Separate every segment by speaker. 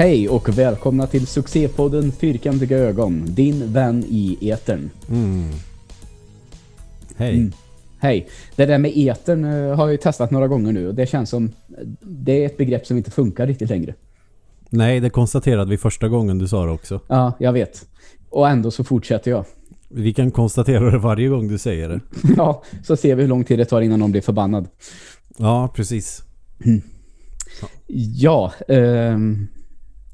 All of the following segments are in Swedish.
Speaker 1: Hej och välkomna till succépodden Fyrkantiga ögon, din vän i etern.
Speaker 2: Mm. Hej.
Speaker 1: Mm. Hej. Det där med etern eh, har jag ju testat några gånger nu och det känns som det är ett begrepp som inte funkar riktigt längre.
Speaker 2: Nej, det konstaterade vi första gången du sa det också.
Speaker 1: Ja, jag vet. Och ändå så fortsätter jag.
Speaker 2: Vi kan konstatera det varje gång du säger det.
Speaker 1: ja, så ser vi hur lång tid det tar innan någon blir förbannad.
Speaker 2: Ja, precis.
Speaker 1: Ja, ehm,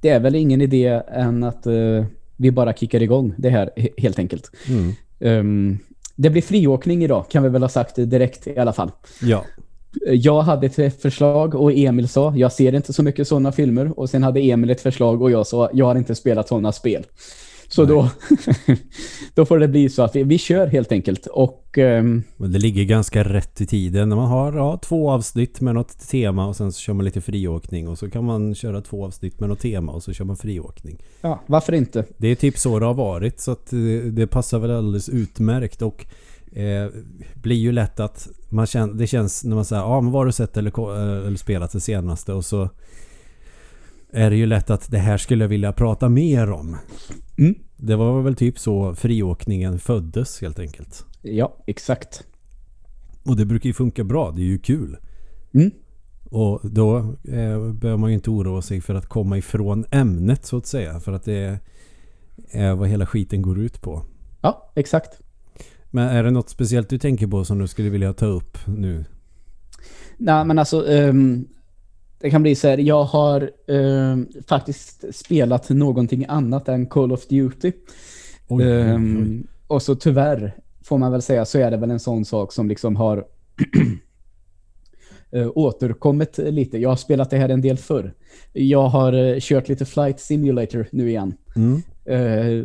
Speaker 1: det är väl ingen idé än att eh, vi bara kickar igång det här he- helt enkelt.
Speaker 2: Mm.
Speaker 1: Ehm, det blir friåkning idag kan vi väl ha sagt direkt i alla fall.
Speaker 2: Ja.
Speaker 1: Jag hade ett förslag och Emil sa, jag ser inte så mycket sådana filmer. Och sen hade Emil ett förslag och jag sa, jag har inte spelat sådana spel. Så då, då får det bli så att vi, vi kör helt enkelt. Och
Speaker 2: Men det ligger ganska rätt i tiden när man har ja, två avsnitt med något tema och sen så kör man lite friåkning och så kan man köra två avsnitt med något tema och så kör man friåkning.
Speaker 1: ja, varför inte?
Speaker 2: Det är typ så det har varit så att det, det passar väl alldeles utmärkt och eh, blir ju lätt att man känner, det känns när man säger ja men vad har du sett eller, eh, eller spelat det senaste och så är det ju lätt att det här skulle jag vilja prata mer om.
Speaker 1: Mm.
Speaker 2: Det var väl typ så friåkningen föddes helt enkelt.
Speaker 1: Ja, exakt.
Speaker 2: Och det brukar ju funka bra, det är ju kul.
Speaker 1: Mm.
Speaker 2: Och då eh, behöver man ju inte oroa sig för att komma ifrån ämnet så att säga. För att det är vad hela skiten går ut på.
Speaker 1: Ja, exakt.
Speaker 2: Men är det något speciellt du tänker på som du skulle vilja ta upp nu?
Speaker 1: Nej, men alltså ehm, det kan bli så här, jag har ehm, faktiskt spelat någonting annat än Call of Duty.
Speaker 2: Oj, oj,
Speaker 1: Ehm,
Speaker 2: oj.
Speaker 1: och så tyvärr får man väl säga så är det väl en sån sak som liksom har eh, återkommit lite. Jag har spelat det här en del förr. Jag har eh, kört lite Flight Simulator nu igen.
Speaker 2: Mm.
Speaker 1: Eh,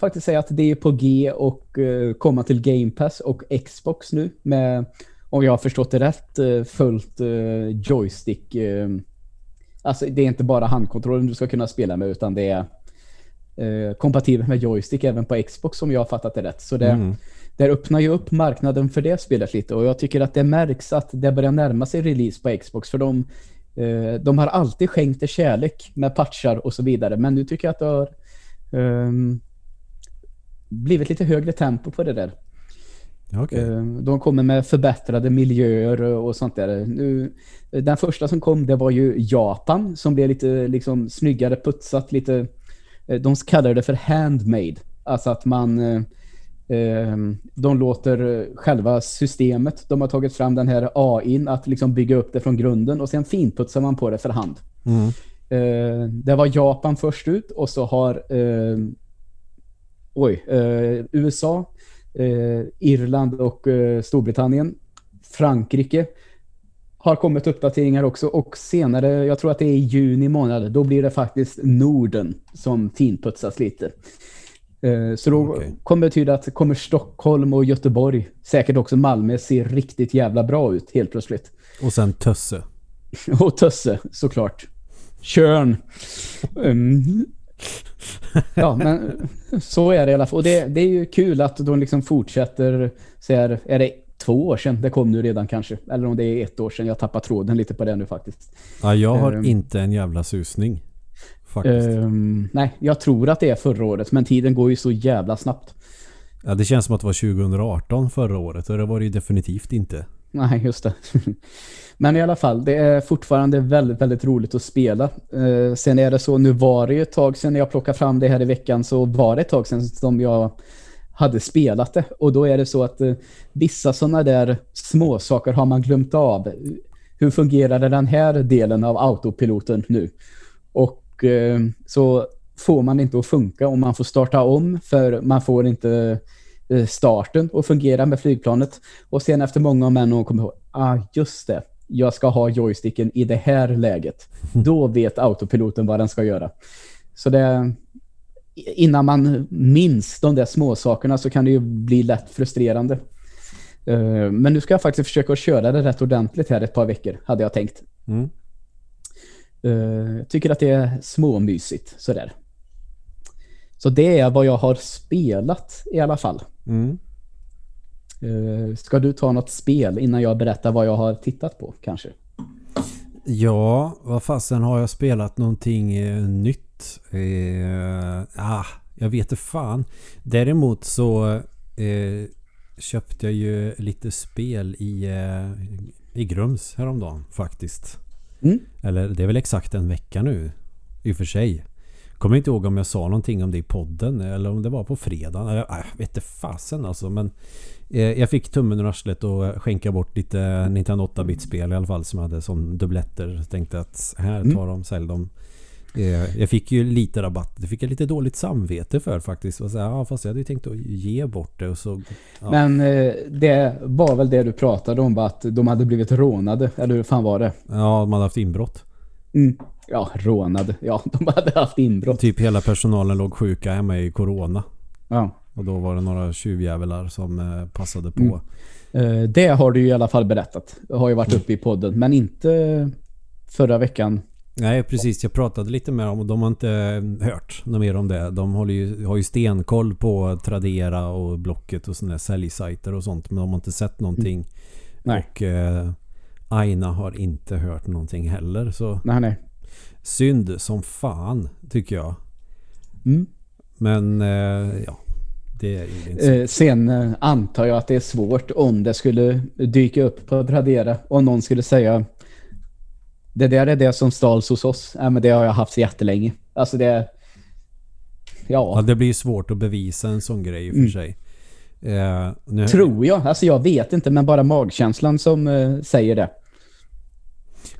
Speaker 1: faktiskt säga att det är på G och eh, komma till Game Pass och Xbox nu med, om jag har förstått det rätt, eh, fullt eh, joystick. Eh, alltså det är inte bara handkontrollen du ska kunna spela med utan det är kompatibelt med joystick även på Xbox om jag har fattat det rätt. Så det,
Speaker 2: Mm.
Speaker 1: det öppnar ju upp marknaden för det spelet lite och jag tycker att det märks att det börjar närma sig release på Xbox för de, de har alltid skänkt det kärlek med patchar och så vidare men nu tycker jag att det har ehm, blivit lite högre tempo på det där.
Speaker 2: Okej.
Speaker 1: Ehm, De kommer med förbättrade miljöer och sånt där. Nu, den första som kom det var ju Japan som blev lite liksom snyggare putsat. Lite, eh, de kallar det för handmade. Alltså att man eh, de låter eh, själva systemet, de har tagit fram den här AIn att liksom bygga upp det från grunden och sen finputsar man på det för hand.
Speaker 2: Mm.
Speaker 1: Eh, det var Japan först ut och så har eh, oj, eh, USA, eh, Irland och eh, Storbritannien, Frankrike har kommit uppdateringar också och senare, jag tror att det är i juni månad, då blir det faktiskt Norden som finputsas lite. Eh, Så då
Speaker 2: Okej.
Speaker 1: kommer det betyda att kommer Stockholm och Göteborg, säkert också Malmö, ser riktigt jävla bra ut helt plötsligt.
Speaker 2: Och sen Tösse.
Speaker 1: Och Tösse, såklart. Körn. Mm. Ja, men så är det i alla fall. Och det, det är ju kul att de liksom fortsätter. Så här, är det två år sedan? Det kom nu redan kanske. Eller om det är ett år sedan. Jag tappar tråden lite på det nu faktiskt.
Speaker 2: Ja, jag har
Speaker 1: Ehm.
Speaker 2: inte en jävla susning. Faktiskt.
Speaker 1: Ehm, nej, jag tror att det är förra året. Men tiden går ju så jävla snabbt.
Speaker 2: Ja, det känns som att det var 2018 förra året och det var det ju definitivt inte.
Speaker 1: Nej, just det. Men i alla fall, det är fortfarande väldigt, väldigt roligt att spela. Eh, sen är det så, nu var det ju ett tag sedan jag plockade fram det här i veckan så var det ett tag sedan som jag hade spelat det. Och då är det så att eh, vissa sådana där små saker har man glömt av. Hur fungerade den här delen av autopiloten nu? Och eh, så får man inte att funka om man får starta om för man får inte eh, starten att fungera med flygplanet. Och sen efter många om och kommer ihåg, ah just det, jag ska ha joysticken i det här läget. Då vet autopiloten vad den ska göra. Så det, innan man minns de där små sakerna så kan det ju bli lätt frustrerande. Eh, Men nu ska jag faktiskt försöka köra det rätt ordentligt här ett par veckor, hade jag tänkt.
Speaker 2: Mm.
Speaker 1: Eh, Jag tycker att det är småmysigt sådär. Så det är vad jag har spelat i alla fall.
Speaker 2: Mm.
Speaker 1: Eh, Ska du ta något spel innan jag berättar vad jag har tittat på kanske?
Speaker 2: Ja, vad fasen har jag spelat någonting eh, nytt? Eh, ah, jag vet inte fan. Däremot så eh, köpte jag ju lite spel i, eh, i Grums häromdagen faktiskt.
Speaker 1: Mm.
Speaker 2: Eller det är väl exakt en vecka nu i och för sig. Kommer inte ihåg om jag sa någonting om det i podden eller om det var på fredagen. Jag, jag vet inte fasen alltså. Men eh, jag fick tummen ur arslet och skänka bort lite Nintendo 8-bit-spel i alla fall som jag hade som dubbletter. Tänkte att här
Speaker 1: Mm.
Speaker 2: tar de, sälj dem. Eh, jag fick ju lite rabatt. Det fick jag lite dåligt samvete för faktiskt. Och så här, ja, fast jag hade ju tänkt att ge bort det och så... Ja.
Speaker 1: Men eh, det var väl det du pratade om, att de hade blivit rånade, eller hur fan var det?
Speaker 2: Ja, de hade haft inbrott.
Speaker 1: Mm. Ja, rånade. Ja, de hade haft inbrott.
Speaker 2: Typ hela personalen låg sjuka hemma i Corona.
Speaker 1: Ja.
Speaker 2: Och då var det några tjuvjävlar som eh, passade på.
Speaker 1: Mm. Eh, Det har du ju i alla fall berättat. Det har ju varit uppe i podden, men inte förra veckan.
Speaker 2: Nej precis, jag pratade lite med dem och de har inte eh, hört något mer om det. De håller ju, har ju stenkoll på Tradera och Blocket och sådana säljsajter och sånt. Men de har inte sett någonting.
Speaker 1: Nej.
Speaker 2: Och eh, Aina har inte hört någonting heller. Så
Speaker 1: Nej, nej.
Speaker 2: Synd som fan tycker jag.
Speaker 1: Mm.
Speaker 2: Men eh, ja, det är inte så.
Speaker 1: Eh, Sen eh, antar jag att det är svårt om det skulle dyka upp på Tradera och någon skulle säga det där är det som stals hos oss. Ja, men det har jag haft jättelänge. Alltså det...
Speaker 2: Ja,
Speaker 1: Ja,
Speaker 2: det blir svårt att bevisa en sån grej i och för
Speaker 1: Mm.
Speaker 2: sig. Eh, nu,
Speaker 1: tror jag. Alltså jag vet inte, men bara magkänslan som eh, säger det.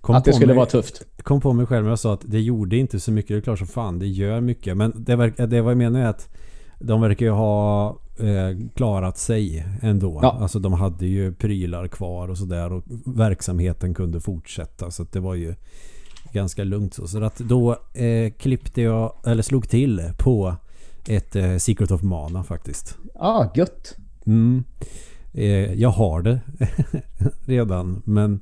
Speaker 2: Kom
Speaker 1: att det skulle
Speaker 2: mig-
Speaker 1: vara tufft.
Speaker 2: kom på mig själv och jag sa att det gjorde inte så mycket. Det är klart som fan, det gör mycket. Men det, verkar, det vad jag menar är att de verkar ju ha eh, klarat sig ändå.
Speaker 1: Ja.
Speaker 2: Alltså de hade ju prylar kvar och sådär och verksamheten kunde fortsätta. Så det var ju ganska lugnt så. Så att då eh, klippte jag, eller slog till på ett eh, Secret of Mana faktiskt.
Speaker 1: Ja, ah, gött.
Speaker 2: Mm. Eh, jag har det redan men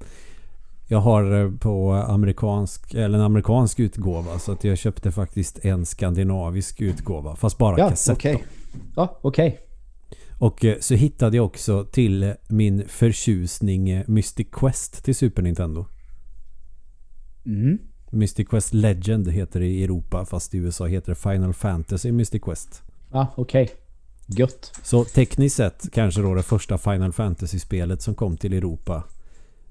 Speaker 2: jag har eh, på amerikansk eller en amerikansk utgåva så att jag köpte faktiskt en skandinavisk utgåva fast bara
Speaker 1: Ja,
Speaker 2: kassett. då.
Speaker 1: Ja, okej.
Speaker 2: Och eh, så hittade jag också till min förtjusning eh, Mystic Quest till Super Nintendo.
Speaker 1: Mm.
Speaker 2: Mystic Quest Legend heter det i Europa fast i USA heter det Final Fantasy Mystic Quest.
Speaker 1: Ja, okej. Gött.
Speaker 2: Så tekniskt sett kanske då det första Final Fantasy-spelet som kom till Europa.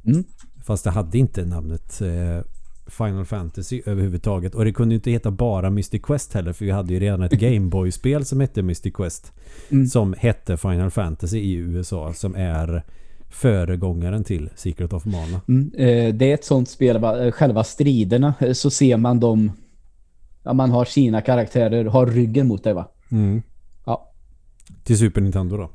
Speaker 1: Mm.
Speaker 2: Fast det hade inte namnet eh, Final Fantasy överhuvudtaget. Och det kunde ju inte heta bara Mystic Quest heller. För vi hade ju redan ett Gameboy-spel som hette Mystic Quest.
Speaker 1: Mm.
Speaker 2: Som hette Final Fantasy i USA. Som är föregångaren till Secret of Mana.
Speaker 1: Mm. Eh, det är ett sånt spel, va? Eh, själva striderna, eh, så ser man dem... Ja, man har sina karaktärer, har ryggen mot dig va?
Speaker 2: Mm.
Speaker 1: Ja.
Speaker 2: Till Super Nintendo då.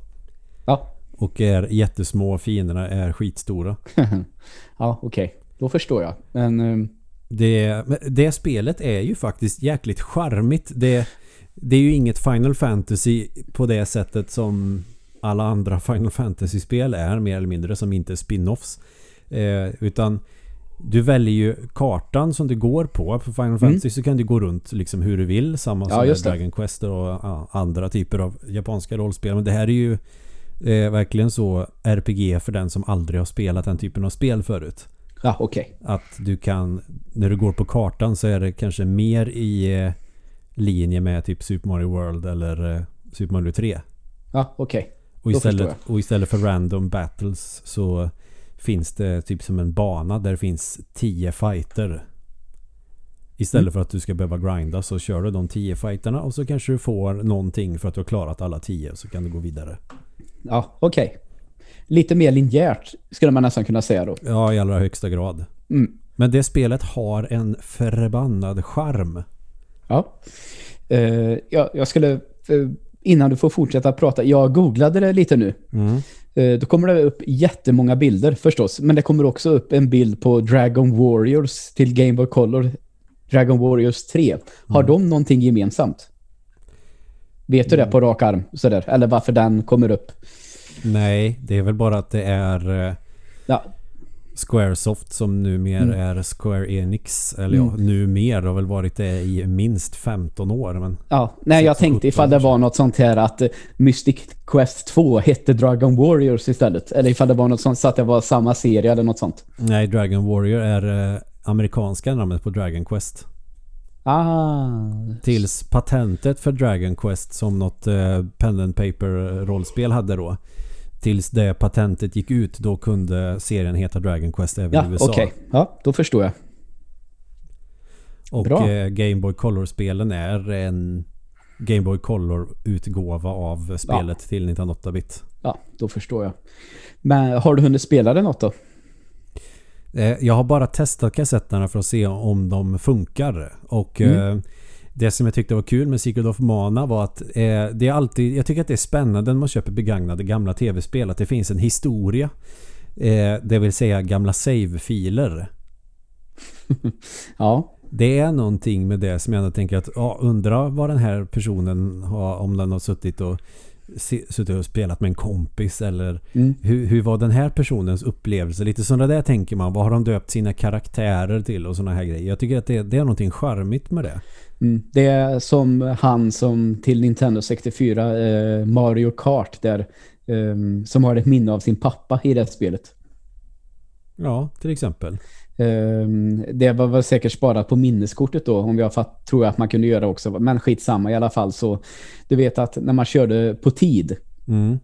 Speaker 2: Och är jättesmå. Fienderna är skitstora.
Speaker 1: ja, okej. Då förstår jag. Men... eh,
Speaker 2: Det, det spelet är ju faktiskt jäkligt charmigt. Det, det är ju inget Final Fantasy på det sättet som alla andra Final Fantasy-spel är mer eller mindre som inte är spin-offs. Eh, utan du väljer ju kartan som du går på. För Final Fantasy så kan du gå runt liksom hur du vill. Samma
Speaker 1: Mm. Ja,
Speaker 2: som. Dragon Quest och andra typer av japanska rollspel. Men det här är ju eh, verkligen så RPG för den som aldrig har spelat den typen av spel förut.
Speaker 1: Ja, okej.
Speaker 2: Att du kan, när du går på kartan så är det kanske mer i eh, linje med typ Super Mario World eller eh, Super Mario 3.
Speaker 1: Ja, okej.
Speaker 2: Och
Speaker 1: Då
Speaker 2: istället, och istället för random battles så finns det typ som en bana där det finns 10 fighter. Istället
Speaker 1: Mm.
Speaker 2: för att du ska behöva grinda så kör du de 10 fighterna och så kanske du får någonting för att du har klarat alla 10 så kan du gå vidare.
Speaker 1: Ja, okej. Lite mer linjärt skulle man nästan kunna säga då.
Speaker 2: Ja, i allra högsta grad.
Speaker 1: Mm.
Speaker 2: Men det spelet har en förbannad charm.
Speaker 1: Ja. Eh, jag, jag skulle, eh, innan du får fortsätta prata, jag googlade det lite nu.
Speaker 2: Mm.
Speaker 1: Eh, då kommer det upp jättemånga bilder förstås, men det kommer också upp en bild på Dragon Warriors till Game Boy Color, Dragon Warriors 3. Har de någonting gemensamt? Vet du det på rak arm? Sådär. Eller varför den kommer upp?
Speaker 2: Nej, det är väl bara att det är eh,
Speaker 1: Ja,
Speaker 2: Squaresoft som numera
Speaker 1: Mm.
Speaker 2: är Square Enix. Eller ja,
Speaker 1: Mm.
Speaker 2: numera har väl varit det i minst 15 år. Men
Speaker 1: ja. Nej, jag
Speaker 2: 16,
Speaker 1: tänkte ifall det
Speaker 2: 17
Speaker 1: var något sånt här att eh, Mystic Quest 2 hette Dragon Warriors istället. Eller ifall det var något sånt så att det var samma serie eller något sånt.
Speaker 2: nej, Dragon Warrior är, eh, amerikanska namnet på Dragon Quest.
Speaker 1: Ah.
Speaker 2: Tills patentet för Dragon Quest som något eh, pen and paper rollspel hade då. Tills det patentet gick ut då kunde serien heta Dragon Quest även
Speaker 1: Ja,
Speaker 2: i USA.
Speaker 1: okej. Ja, då förstår jag.
Speaker 2: Och eh, Game Boy Color-spelen är en Game Boy Color-utgåva av spelet till Nintendo 8-bit.
Speaker 1: Ja, då förstår jag. Men har du hunnit spela det något då?
Speaker 2: Eh, Jag har bara testat kassetterna för att se om de funkar. Och
Speaker 1: Mm.
Speaker 2: eh, det som jag tyckte var kul med Secret of Mana var att eh, det är alltid, jag tycker att det är spännande när man köper begagnade gamla tv-spel att det finns en historia. Det vill säga gamla save-filer.
Speaker 1: Ja,
Speaker 2: Det är någonting med det som jag ändå tänker att ja, undra vad den här personen har, om den har suttit och suttit och spelat med en kompis eller
Speaker 1: Mm.
Speaker 2: hur, hur var den här personens upplevelse? Lite sådana där tänker man. Vad har de döpt sina karaktärer till och sådana här grejer. Jag tycker att det, det är någonting charmigt med det.
Speaker 1: mm. det är som han som till Nintendo 64, eh, Mario Kart där, eh, som har ett minne av sin pappa i det spelet.
Speaker 2: Ja, till exempel.
Speaker 1: Ehm, Det var väl säkert sparat på minneskortet då, om jag fatt, tror jag att man kunde göra också. Men skitsamma i alla fall. Så du vet att när man körde på tid,
Speaker 2: Mm.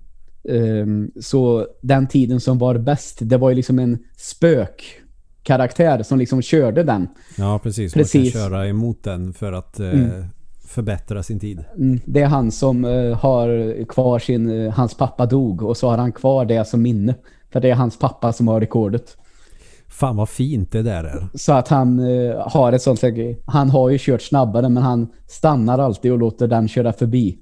Speaker 1: ehm, så den tiden som var bäst, det var ju liksom en spökkaraktär som liksom körde den.
Speaker 2: Ja, precis.
Speaker 1: Precis.
Speaker 2: Man kan köra emot den för att eh,
Speaker 1: Mm.
Speaker 2: förbättra sin tid.
Speaker 1: Mm, Det är han som eh, har kvar sin, eh, hans pappa dog och så har han kvar det som minne. För det är hans pappa som har rekordet.
Speaker 2: Fan vad fint det där är.
Speaker 1: Så att han eh, har ett sånt läge. Han har ju kört snabbare men han stannar alltid och låter den köra förbi.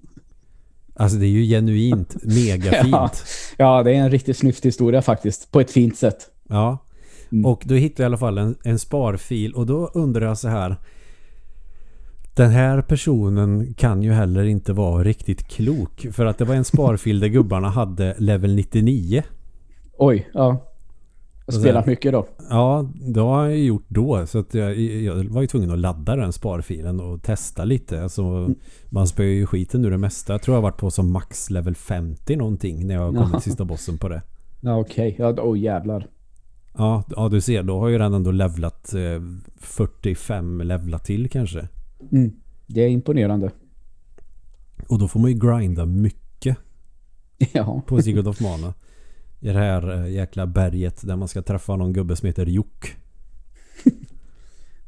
Speaker 2: Alltså det är ju genuint megafint.
Speaker 1: Ja, ja, det är en riktigt snyft historia faktiskt. På ett fint sätt.
Speaker 2: Ja.
Speaker 1: Mm.
Speaker 2: Och då hittade jag i alla fall en, en sparfil och då undrar jag så här. Den här personen kan ju heller inte vara riktigt klok. För att det var en sparfil där gubbarna hade level 99.
Speaker 1: Oj, ja.
Speaker 2: Och
Speaker 1: spelat
Speaker 2: sen-
Speaker 1: mycket då.
Speaker 2: Ja, det har jag gjort då. Så att jag, jag var ju tvungen att ladda den sparfilen och testa lite. Alltså, Man spöar ju skiten ur det mesta. Jag tror jag har varit på som max level 50 någonting när jag kommit till sista bossen på det.
Speaker 1: Ja, okej. Ja, oj jävlar.
Speaker 2: Ja, ja, du ser. Då har ju den ändå levlat eh, 45 levlat till kanske.
Speaker 1: Mm. Det är imponerande.
Speaker 2: Och då får man ju grinda mycket
Speaker 1: Ja.
Speaker 2: på Secret of Mana. I det här eh, jäkla berget där man ska träffa någon gubbe som heter Jok.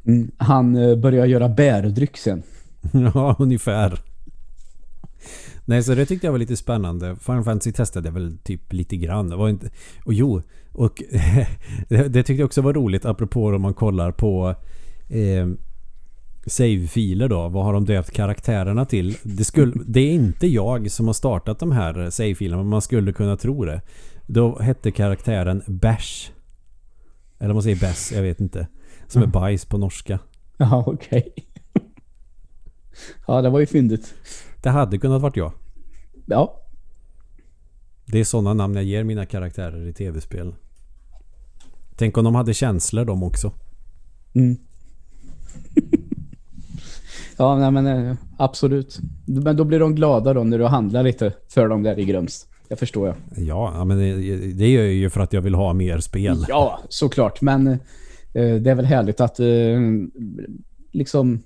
Speaker 1: Mm. Han eh, börjar göra bärdryck sen.
Speaker 2: ja, ungefär. Nej, så det tyckte jag var lite spännande. Final Fantasy testade jag väl typ lite grann. Det var inte... Och jo, och det, det tyckte jag också var roligt apropå om man kollar på eh, save-filer då. Vad har de döpt karaktärerna till? Det, skulle, det är inte jag som har startat de här save-filerna, men man skulle kunna tro det. Då hette karaktären Bash. Eller om man säger Bess, jag vet inte. Som är bajs på norska.
Speaker 1: Ja, okej. ja, det var ju fyndigt.
Speaker 2: Det hade kunnat varit jag.
Speaker 1: Ja.
Speaker 2: Det är sådana namn jag ger mina karaktärer i tv-spel. Tänk om de hade känslor de också.
Speaker 1: Mm. Ja, nej, men eh, absolut. Men då blir de glada då när du handlar lite för dem där i Grums. Det förstår jag.
Speaker 2: Ja, men det, det gör jag ju för att jag vill ha mer spel.
Speaker 1: Ja, såklart. Men eh, det är väl härligt att eh, liksom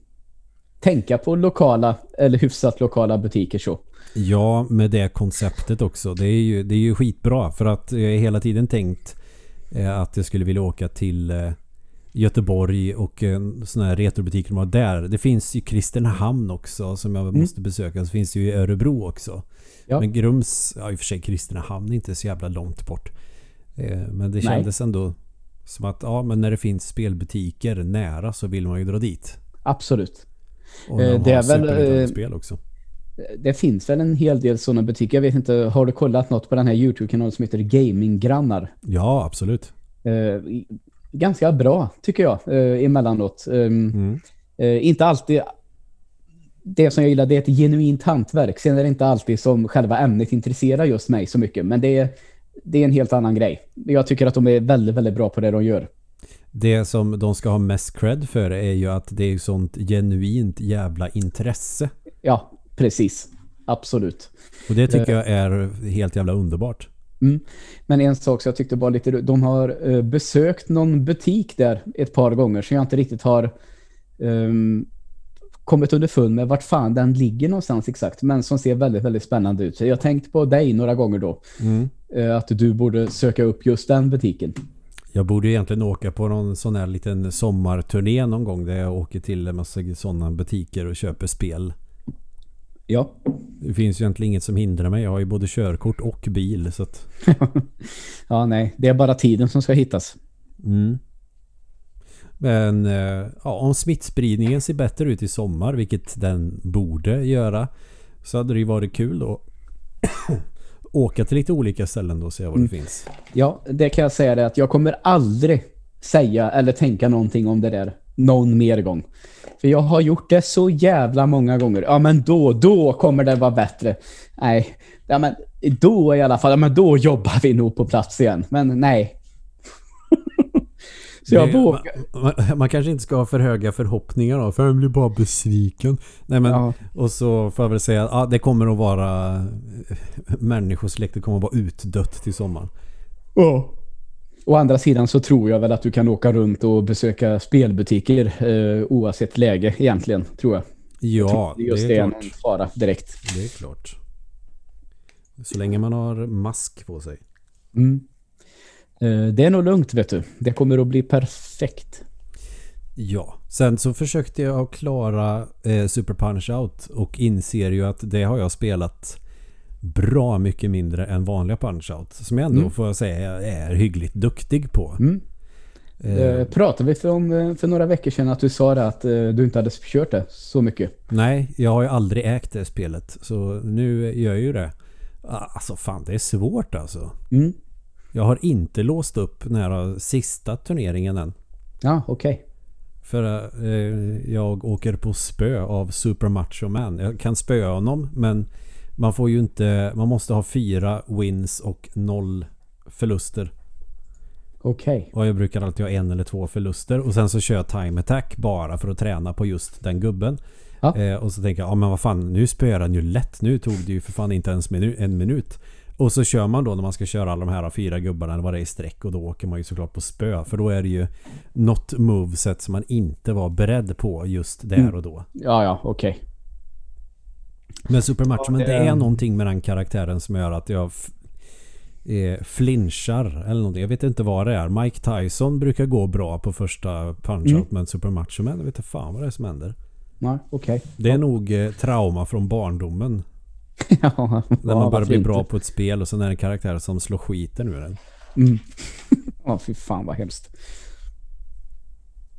Speaker 1: tänka på lokala eller hyfsat lokala butiker så.
Speaker 2: Ja, med det konceptet också. Det är ju, det är ju skitbra för att jag har hela tiden tänkt eh, att jag skulle vilja åka till eh, Göteborg och sån här retrobutiker de har där. Det finns ju Kristinehamn också som jag måste besöka. Så finns det ju i Örebro också.
Speaker 1: Ja.
Speaker 2: Men Grums, ja i och för sig Kristinehamn är inte så jävla långt bort. Eh, men det
Speaker 1: Nej.
Speaker 2: kändes ändå som att ja, men när det finns spelbutiker nära så vill man ju dra dit.
Speaker 1: Absolut.
Speaker 2: Och de
Speaker 1: Eh,
Speaker 2: har
Speaker 1: det är väl, eh,
Speaker 2: spel också.
Speaker 1: Det finns väl en hel del sådana butiker. Jag vet inte, har du kollat något på den här YouTube-kanalen som heter Gaminggrannar?
Speaker 2: Ja, absolut.
Speaker 1: Eh, ganska bra, tycker jag, eh, emellanåt. Um,
Speaker 2: Mm.
Speaker 1: eh, inte alltid... Det som jag gillar, det är ett genuint hantverk. Sen är det inte alltid som själva ämnet intresserar just mig så mycket. Men det är, det är en helt annan grej. Jag tycker att de är väldigt, väldigt bra på det de gör.
Speaker 2: Det som de ska ha mest cred för är ju att det är sånt genuint jävla intresse.
Speaker 1: Ja, precis. Absolut.
Speaker 2: Och det tycker jag är helt jävla underbart.
Speaker 1: Mm. Men en sak som jag tyckte var lite de har uh, besökt någon butik där ett par gånger så jag inte riktigt har um, kommit underfund med vart fan den ligger någonstans exakt men som ser väldigt, väldigt spännande ut. Så jag tänkte på dig några gånger då
Speaker 2: Mm.
Speaker 1: uh, att du borde söka upp just den butiken.
Speaker 2: Jag borde egentligen åka på någon sån här liten sommarturné någon gång där jag åker till en massa sådana butiker och köper spel.
Speaker 1: Ja.
Speaker 2: Det finns ju egentligen inget som hindrar mig. Jag har ju både körkort och bil så att...
Speaker 1: ja, nej. Det är bara tiden som ska hittas.
Speaker 2: Mm. Men eh, ja, om smittspridningen ser bättre ut i sommar, vilket den borde göra, så hade det ju varit kul då åka till lite olika ställen då och se vad det finns.
Speaker 1: Ja, det kan jag säga det att jag kommer aldrig säga eller tänka någonting om det där någon mer gång. För jag har gjort det så jävla många gånger. Ja, men då, då kommer det vara bättre. Nej, ja, men då i alla fall, ja, men då jobbar vi nog på plats igen. Men nej. så jag vågar.
Speaker 2: man, man, man kanske inte ska ha för höga förhoppningar då, för jag blir bara besviken. Nej men,
Speaker 1: Ja.
Speaker 2: och så får jag väl säga att ja, det kommer att vara människosläktet kommer att vara utdött till sommaren.
Speaker 1: Ja. Å andra sidan så tror jag väl att du kan åka runt och besöka spelbutiker eh, oavsett läge egentligen, tror jag.
Speaker 2: Ja, det
Speaker 1: Just
Speaker 2: är,
Speaker 1: det är
Speaker 2: klart.
Speaker 1: någon fara direkt.
Speaker 2: Det är klart. Så länge man har mask på sig.
Speaker 1: Mm. Eh, det är nog lugnt, vet du. Det kommer att bli perfekt.
Speaker 2: Ja, sen så försökte jag klara eh, Super Punch-Out och inser ju att det har jag spelat bra mycket mindre än vanliga Punch-Out. Som jag ändå
Speaker 1: Mm.
Speaker 2: får säga är hyggligt duktig på.
Speaker 1: Mm.
Speaker 2: Eh,
Speaker 1: Eh, pratade vi för, om, eh, för några veckor sedan att du sa det att eh, du inte hade kört det så mycket.
Speaker 2: nej, jag har ju aldrig ägt det spelet. Så nu gör jag ju det. Ah, Alltså fan, det är svårt alltså.
Speaker 1: Mm.
Speaker 2: Jag har inte låst upp den här sista turneringen än.
Speaker 1: Ja, okej.
Speaker 2: För eh, jag åker på spö av Super Macho Man. Jag kan spöa honom men man får ju inte... Man måste ha fyra wins och noll förluster.
Speaker 1: Okej.
Speaker 2: Och jag brukar alltid ha en eller två förluster. Och sen så kör jag time attack bara för att träna på just den gubben.
Speaker 1: Ja.
Speaker 2: Eh, och så tänker jag, ja men vad fan, nu spöar han ju lätt. Nu tog det ju för fan inte ens minu- en minut. Och så kör man då när man ska köra alla de här fyra gubbarna eller vad det är i sträck och då åker man ju såklart på spö. För då är det ju något moveset som man inte var beredd på just där
Speaker 1: Mm.
Speaker 2: och då.
Speaker 1: Ja, ja, okej.
Speaker 2: Men Super Macho,
Speaker 1: Ja,
Speaker 2: men det är någonting med den karaktären som gör att jag eh, flinchar eller någonting. Jag vet inte vad det är. Mike Tyson brukar gå bra på första punch-out
Speaker 1: Mm.
Speaker 2: men Super Macho Man, jag vet inte fan vad det är som händer.
Speaker 1: Ja, okej.
Speaker 2: Det är nog eh, trauma från barndomen.
Speaker 1: ja,
Speaker 2: När man bara blir bra på ett spel och sen är det en karaktär som slår skiten ur en.
Speaker 1: Mm. Ja, fy fan vad hemskt.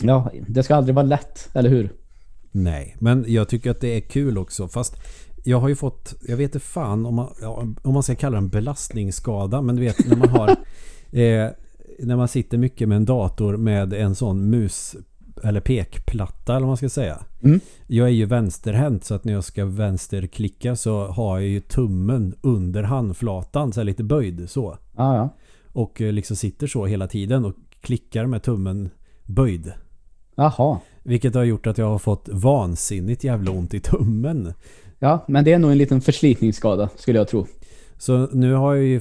Speaker 1: Ja, det ska aldrig vara lätt, eller hur?
Speaker 2: Nej, men jag tycker att det är kul också. Fast jag har ju fått, jag vet inte fan om man, ja, om man ska kalla det en belastningsskada. Men du vet när man har, eh, när man sitter mycket med en dator med en sån mus eller pekplatta eller vad man ska säga.
Speaker 1: Mm.
Speaker 2: Jag är ju vänsterhänt så att när jag ska vänsterklicka så har jag ju tummen under handflatan så här lite böjd så.
Speaker 1: Ja, ja.
Speaker 2: Och eh, liksom sitter så hela tiden och klickar med tummen böjd.
Speaker 1: Jaha.
Speaker 2: Vilket har gjort att jag har fått vansinnigt jävla ont i tummen.
Speaker 1: Ja, men det är nog en liten förslitningsskada, skulle jag tro.
Speaker 2: Så nu har jag ju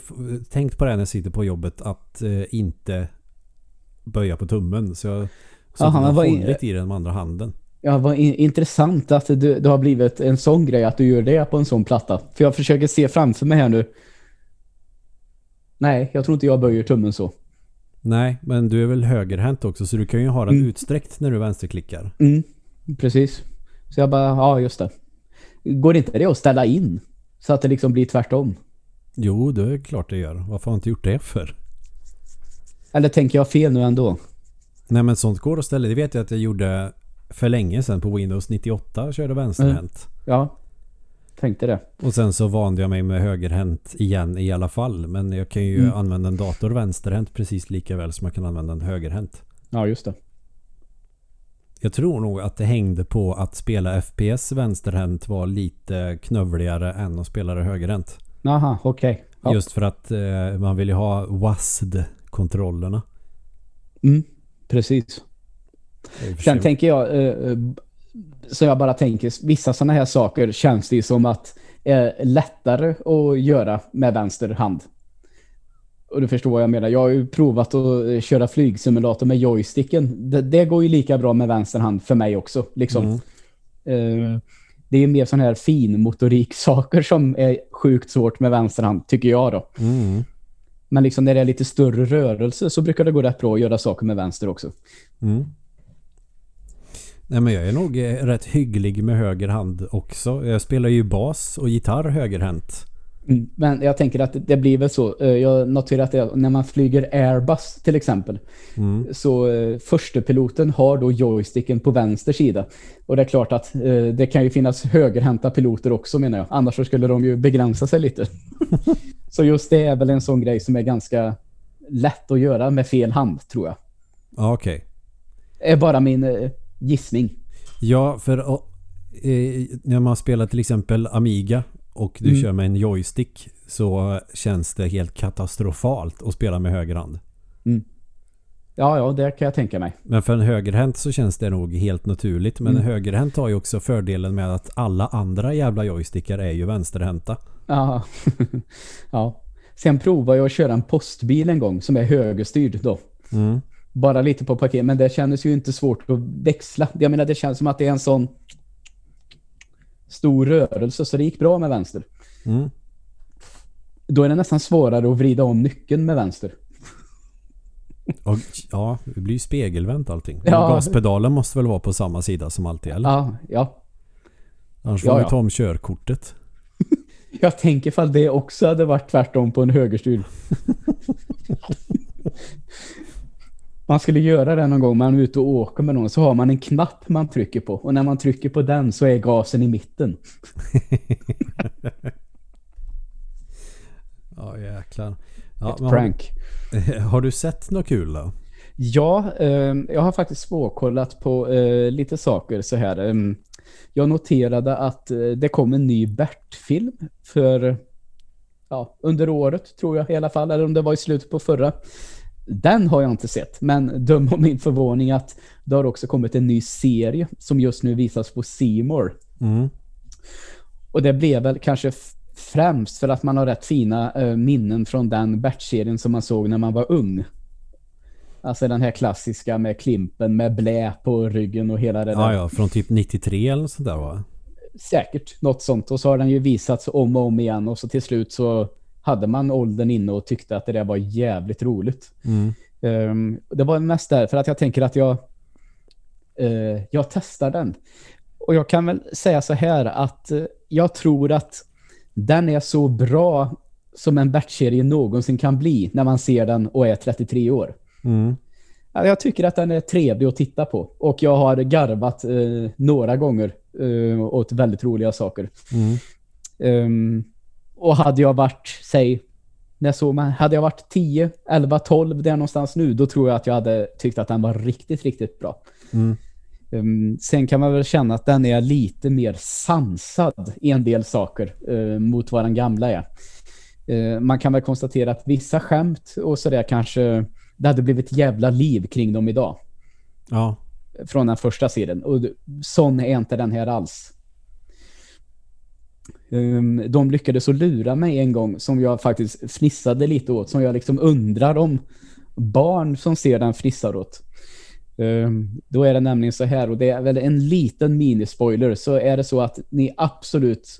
Speaker 2: tänkt på det när jag sitter på jobbet att eh, inte böja på tummen. Så jag så
Speaker 1: men
Speaker 2: har hållit i den med andra handen.
Speaker 1: Ja, vad in- intressant att du, det har blivit en sån grej att du gör det på en sån platta. För jag försöker se framför mig här nu. Nej, jag tror inte jag böjer tummen så.
Speaker 2: Nej, men du är väl högerhänt också så du kan ju ha den
Speaker 1: Mm.
Speaker 2: utsträckt när du vänsterklickar.
Speaker 1: Mm, precis. Så jag bara, ja just det. Går inte det att ställa in? Så att det liksom blir tvärtom?
Speaker 2: Jo, det är klart det gör. Varför har jag inte gjort det för?
Speaker 1: Eller tänker jag fel nu ändå?
Speaker 2: Nej men sånt går att ställa. Det vet jag att jag gjorde för länge sedan på Windows 98. Körde vänsterhänt.
Speaker 1: Ja, tänkte det.
Speaker 2: Och sen så vande jag mig med högerhänt igen i alla fall. Men jag kan ju
Speaker 1: Mm.
Speaker 2: använda en dator vänsterhänt precis lika väl som jag kan använda en högerhänt.
Speaker 1: Ja, just det.
Speaker 2: Jag tror nog att det hängde på att spela FPS vänsterhänt var lite knövligare än att spela det högerhänt.
Speaker 1: Aha, okej. Ja.
Speaker 2: Just för att eh, man vill ju ha WASD-kontrollerna.
Speaker 1: Mm, precis. Sen tänker jag, eh, eh, så jag bara tänker, vissa sådana här saker känns det ju som att är lättare att göra med vänster hand. Och du förstår vad jag menar. Jag har ju provat att eh, köra flygsimulator med joysticken. Det, det går ju lika bra med vänster hand för mig också. Liksom.
Speaker 2: Mm.
Speaker 1: Eh, det är mer sån här fin motoriksaker som är sjukt svårt med vänster hand, tycker jag då.
Speaker 2: Mm.
Speaker 1: Men liksom när det är lite större rörelse så brukar det gå rätt bra att göra saker med vänster också.
Speaker 2: Mm. Nej men jag är nog eh, rätt hygglig med höger hand också. Jag spelar ju bas och gitarr högerhänt.
Speaker 1: Mm. Men jag tänker att det blir väl så. Eh, Jag noterar att det, när man flyger Airbus till exempel
Speaker 2: Mm.
Speaker 1: så eh, första piloten har då joysticken på vänster sida. Och det är klart att eh, det kan ju finnas högerhänta piloter också menar jag. Annars så skulle de ju begränsa sig lite. så just det är väl en sån grej som är ganska lätt att göra med fel hand tror jag.
Speaker 2: Ja okej.
Speaker 1: är bara min eh, gissning.
Speaker 2: Ja för när man spelar till exempel Amiga och du
Speaker 1: Mm.
Speaker 2: kör med en joystick så känns det helt katastrofalt att spela med höger hand.
Speaker 1: Ja, ja, det kan jag tänka mig.
Speaker 2: Men för en högerhänt så känns det nog helt naturligt. Men
Speaker 1: Mm.
Speaker 2: en högerhänt har ju också fördelen med att alla andra jävla joystickar är ju vänsterhänta.
Speaker 1: Ja. ja. Sen provade jag att köra en postbil en gång som är högerstyrd då.
Speaker 2: Mm.
Speaker 1: Bara lite på parkering, men det kändes ju inte svårt att växla. Jag menar, det känns som att det är en sån stor rörelse, så det gick bra med vänster.
Speaker 2: Mm.
Speaker 1: Då är det nästan svårare att vrida om nyckeln med vänster.
Speaker 2: Och, ja, det blir ju spegelvänt allting.
Speaker 1: Ja.
Speaker 2: Gaspedalen måste väl vara på samma sida som alltid eller?
Speaker 1: Ja, ja.
Speaker 2: Annars får
Speaker 1: Ja,
Speaker 2: man ju ta om körkortet.
Speaker 1: Jag tänker fall det också hade varit tvärtom på en högerstyrd. Man skulle göra det någon gång man är ute och åker med någon så har man en knapp man trycker på och när man trycker på den så är gasen i mitten.
Speaker 2: Ja jäklar. Ja,
Speaker 1: Ett
Speaker 2: men har,
Speaker 1: prank.
Speaker 2: har du sett något kul då?
Speaker 1: Ja, eh, jag har faktiskt svårkollat på eh, lite saker så här. Eh, jag noterade att eh, det kom en ny Bert-film för ja, under året tror jag i alla fall, eller om det var i slutet på förra. Den har jag inte sett, men döm om min förvåning att det har också kommit en ny serie som just nu visas på More.
Speaker 2: Mm.
Speaker 1: Och det blev väl kanske främst för att man har rätt fina eh, minnen från den Bert-serien som man såg när man var ung. Alltså den här klassiska med klimpen med blä på ryggen och hela det där.
Speaker 2: Ja, ja, från typ 93 eller sånt där va?
Speaker 1: Säkert något sånt. Och så har den ju visats om och om igen och så till slut så hade man åldern inne och tyckte att det där var jävligt roligt.
Speaker 2: Mm.
Speaker 1: Ehm, det var mest därför att jag tänker att jag eh, jag testar den. Och jag kan väl säga så här att eh, jag tror att den är så bra som en Bert-serie någonsin kan bli när man ser den och är 33 år.
Speaker 2: Mm.
Speaker 1: Ja, Jag tycker att den är trevlig att titta på. Och jag har garvat eh, några gånger åt väldigt roliga saker.
Speaker 2: Mm.
Speaker 1: Ehm, och hade jag varit, säg, när jag såg man, hade jag varit 10, 11, 12 där någonstans nu, då tror jag att jag hade tyckt att den var riktigt, riktigt bra.
Speaker 2: Mm.
Speaker 1: Ehm, sen kan man väl känna att den är lite mer sansad i en del saker eh, mot vad den gamla är. Eh, man kan väl konstatera att vissa skämt och sådär kanske, det hade blivit jävla liv kring dem idag
Speaker 2: Ja.
Speaker 1: från den första serien. Och sån är inte den här alls. Um, de lyckades att lura mig en gång som jag faktiskt fnissade lite åt. Som jag liksom undrar om barn som ser den fnissar åt. Um, då är det nämligen så här, och det är väl en liten minispoiler, så är det så att ni absolut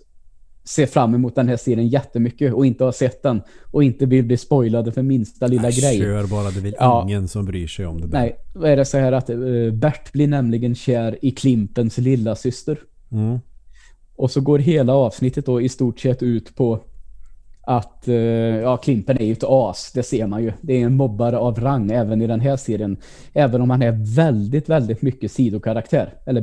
Speaker 1: ser fram emot den här serien jättemycket och inte har sett den och inte vill bli spoilade för minsta lilla
Speaker 2: Äh,
Speaker 1: grej.
Speaker 2: Kör bara, det är väl
Speaker 1: Ja.
Speaker 2: ingen som bryr sig om det där.
Speaker 1: Nej, då är det så här att uh, Bert blir nämligen kär i Klimpens lilla syster.
Speaker 2: Mm.
Speaker 1: Och så går hela avsnittet då i stort sett ut på att uh, ja, Klimpen är ju ett as, det ser man ju. Det är en mobbare av rang även i den här serien. Även om han är väldigt, väldigt mycket sidokaraktär. Eller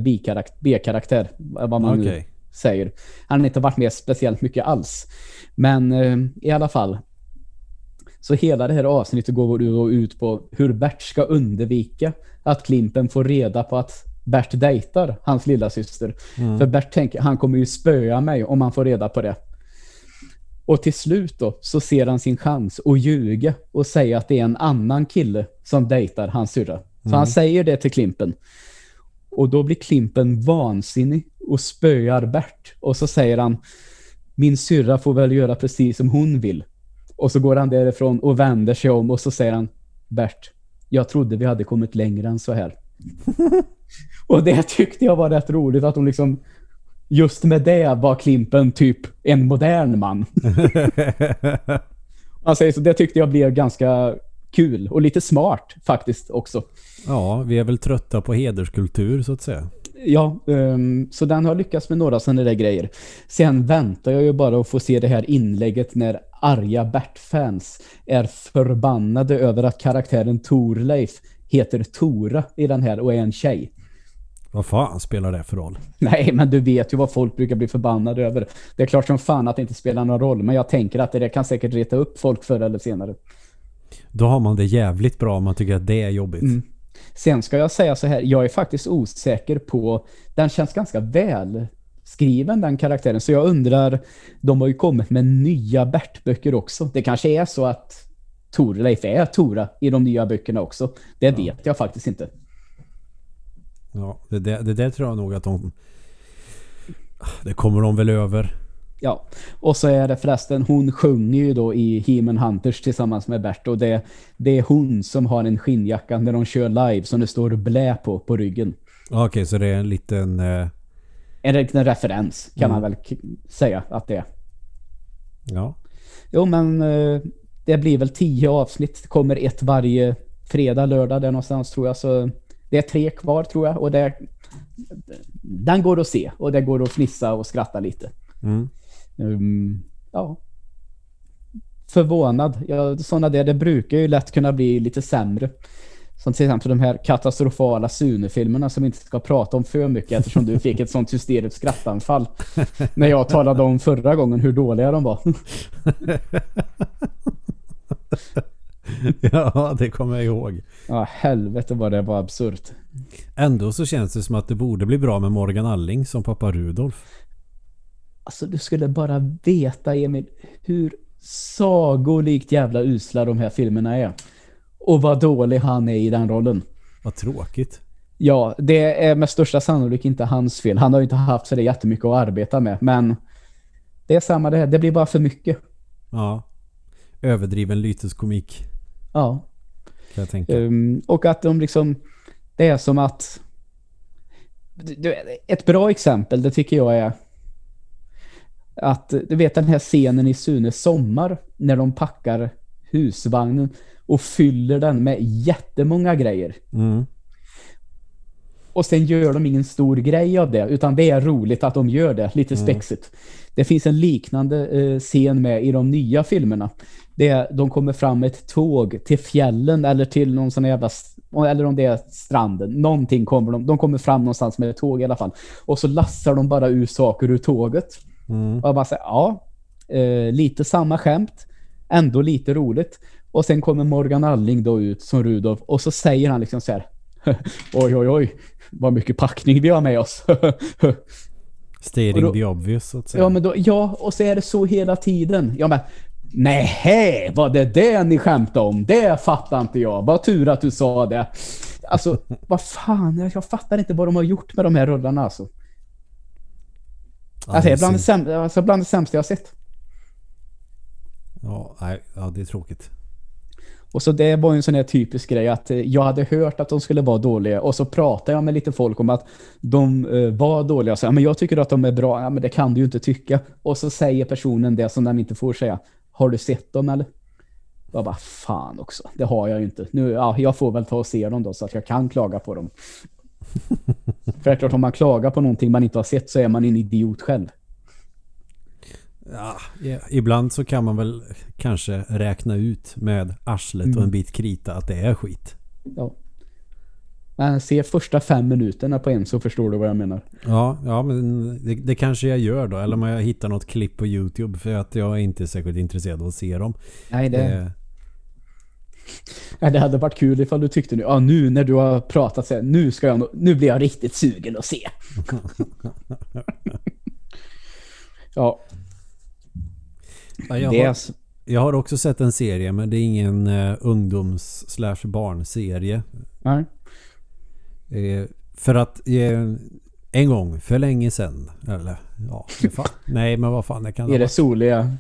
Speaker 1: B-karaktär, vad man nu
Speaker 2: Okej.
Speaker 1: säger. Han har inte varit med speciellt mycket alls. Men eh, i alla fall. Så hela det här avsnittet går då ut på hur Bert ska undvika att Klimpen får reda på att Bert dejtar hans lilla syster.
Speaker 2: Mm.
Speaker 1: För Bert tänker, han kommer ju spöa mig om han får reda på det. Och till slut då så ser han sin chans att ljuga och säga att det är en annan kille som dejtar hans syrra. Så han säger det till Klimpen. Och då blir Klimpen vansinnig och spöar Bert. Och så säger han min syrra får väl göra precis som hon vill. Och så går han därifrån och vänder sig om och så säger han Bert, jag trodde vi hade kommit längre än så här. och det tyckte jag var rätt roligt att de liksom just med det var Klimpen typ en modern man. alltså, så det tyckte jag blev ganska kul och lite smart faktiskt också.
Speaker 2: Ja, vi är väl trötta på hederskultur så att säga.
Speaker 1: Ja, um, så den har lyckats med några sådana där grejer. Sen väntar jag ju bara att få se det här inlägget när arga Bert-fans är förbannade över att karaktären Torleif heter Tora i den här och är en tjej.
Speaker 2: Vad fan spelar det för roll?
Speaker 1: Nej, men du vet ju vad folk brukar bli förbannade över. Det är klart som fan att det inte spelar någon roll, men jag tänker att det kan säkert reta upp folk förr eller senare.
Speaker 2: Då har man det jävligt bra om man tycker att det är jobbigt. Mm.
Speaker 1: Sen ska jag säga så här, jag är faktiskt osäker på, den känns ganska väl skriven den karaktären. Så jag undrar, de har ju kommit med nya Bert-böcker också. Det kanske är så att Torleif är Tora i de nya böckerna också. Det ja. vet jag faktiskt inte.
Speaker 2: Ja, det, det, det där tror jag nog att de... Det kommer de väl över.
Speaker 1: Ja, och så är det förresten, hon sjunger ju då i He-Man Hunters tillsammans med Bert och det, det är hon som har en skinnjacka när de kör live som det står blä på på ryggen.
Speaker 2: Okej, okay, så det är en liten... Eh...
Speaker 1: En liten referens kan mm. man väl säga att det är.
Speaker 2: Ja.
Speaker 1: Jo, men eh, det blir väl tio avsnitt. Det kommer ett varje fredag, lördag där någonstans tror jag. Så det är tre kvar tror jag och det, den går att se och det går att fnissa och skratta lite.
Speaker 2: Mm.
Speaker 1: Um, ja. Förvånad. Ja, sådana där, det brukar ju lätt kunna bli lite sämre. Som till exempel de här katastrofala Sune-filmerna som vi inte ska prata om för mycket eftersom du fick ett sånt hysteriskt skrattanfall när jag talade om förra gången hur dåliga de var.
Speaker 2: ja, det kommer jag ihåg.
Speaker 1: Ja, helvete vad det var absurt.
Speaker 2: Ändå så känns det som att det borde bli bra med Morgan Alling som pappa Rudolf.
Speaker 1: Alltså du skulle bara veta Emil hur sagolikt jävla usla de här filmerna är. Och vad dålig han är i den rollen.
Speaker 2: Vad tråkigt.
Speaker 1: Ja, det är med största sannolikhet inte hans fel. Han har ju inte haft så det jättemycket att arbeta med. Men det är samma det här. Det blir bara för mycket.
Speaker 2: Ja. Överdriven lyteskomik.
Speaker 1: Ja.
Speaker 2: Kan jag tänka.
Speaker 1: Um, och att de liksom... Det är som att... Ett bra exempel, det tycker jag är att du vet den här scenen i Sunes sommar när de packar husvagnen och fyller den med jättemånga grejer.
Speaker 2: Mm.
Speaker 1: Och sen gör de ingen stor grej av det utan det är roligt att de gör det, lite mm. spexigt. Det finns en liknande eh, scen med i de nya filmerna. Det är, de kommer fram med ett tåg till fjällen eller till någon sån jävla eller om det är stranden. Någonting kommer de, de kommer fram någonstans med ett tåg i alla fall. Och så lassar de bara ur saker ur tåget.
Speaker 2: Mm.
Speaker 1: Och jag bara säger, ja, eh, lite samma skämt, ändå lite roligt. Och sen kommer Morgan Alling då ut som Rudolf och så säger han liksom så här, oj oj oj, vad mycket packning vi har med oss.
Speaker 2: Stating då, the obvious så att säga.
Speaker 1: Ja, men då, ja, och så är det så hela tiden. Ja, men nej, vad det det ni skämtade om? Det fattar inte jag. Vad tur att du sa det. Alltså, vad fan, jag fattar inte vad de har gjort med de här rullarna alltså. Alltså, det är bland det, sämsta, alltså bland det sämsta jag sett.
Speaker 2: Ja, nej, ja, det är tråkigt.
Speaker 1: Och så det var ju en sån här typisk grej att eh, jag hade hört att de skulle vara dåliga och så pratade jag med lite folk om att de uh, var dåliga så, men jag tycker att de är bra. Ja, men det kan du ju inte tycka. Och så säger personen det som den inte får säga. Har du sett dem eller? Jag bara, fan också. Det har jag ju inte. Nu, ja, jag får väl ta och se dem då så att jag kan klaga på dem. För klart, om man klagar på någonting man inte har sett så är man en idiot själv.
Speaker 2: Ja, ibland så kan man väl kanske räkna ut med arslet mm. och en bit krita att det är skit.
Speaker 1: Ja. Men se första fem minuterna på en så förstår du vad jag menar.
Speaker 2: Ja, ja men det, det, kanske jag gör då. Eller om jag hittar något klipp på Youtube för att jag är inte särskilt intresserad av att se dem.
Speaker 1: Nej, det... Eh, Ja, det hade varit kul ifall du tyckte nu, ja nu när du har pratat så här, nu ska jag, nu blir jag riktigt sugen att se. ja.
Speaker 2: ja jag, har, jag har också sett en serie men det är ingen uh, ungdoms slash barnserie.
Speaker 1: Nej.
Speaker 2: Uh, för att uh, en gång för länge sedan eller ja, fan. nej men vad fan det kan
Speaker 1: Är det soliga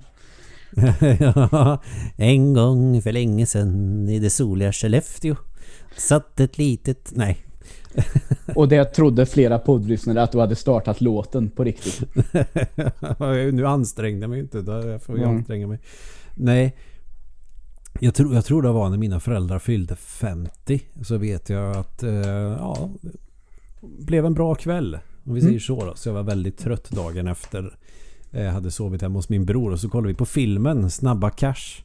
Speaker 2: ja, en gång för länge sedan i det soliga Skellefteå satt ett litet... Nej.
Speaker 1: Och det trodde flera poddlyssnare att du hade startat låten på riktigt.
Speaker 2: nu ansträngde jag mig inte. Då får jag
Speaker 1: Mm.
Speaker 2: anstränga mig. Nej. Jag tror, jag tror det var när mina föräldrar fyllde 50. Så vet jag att... Eh, ja, blev en bra kväll. Om vi
Speaker 1: Mm.
Speaker 2: säger så då. Så jag var väldigt trött dagen efter. Jag hade sovit hemma hos min bror. Och så kollade vi på filmen Snabba Cash.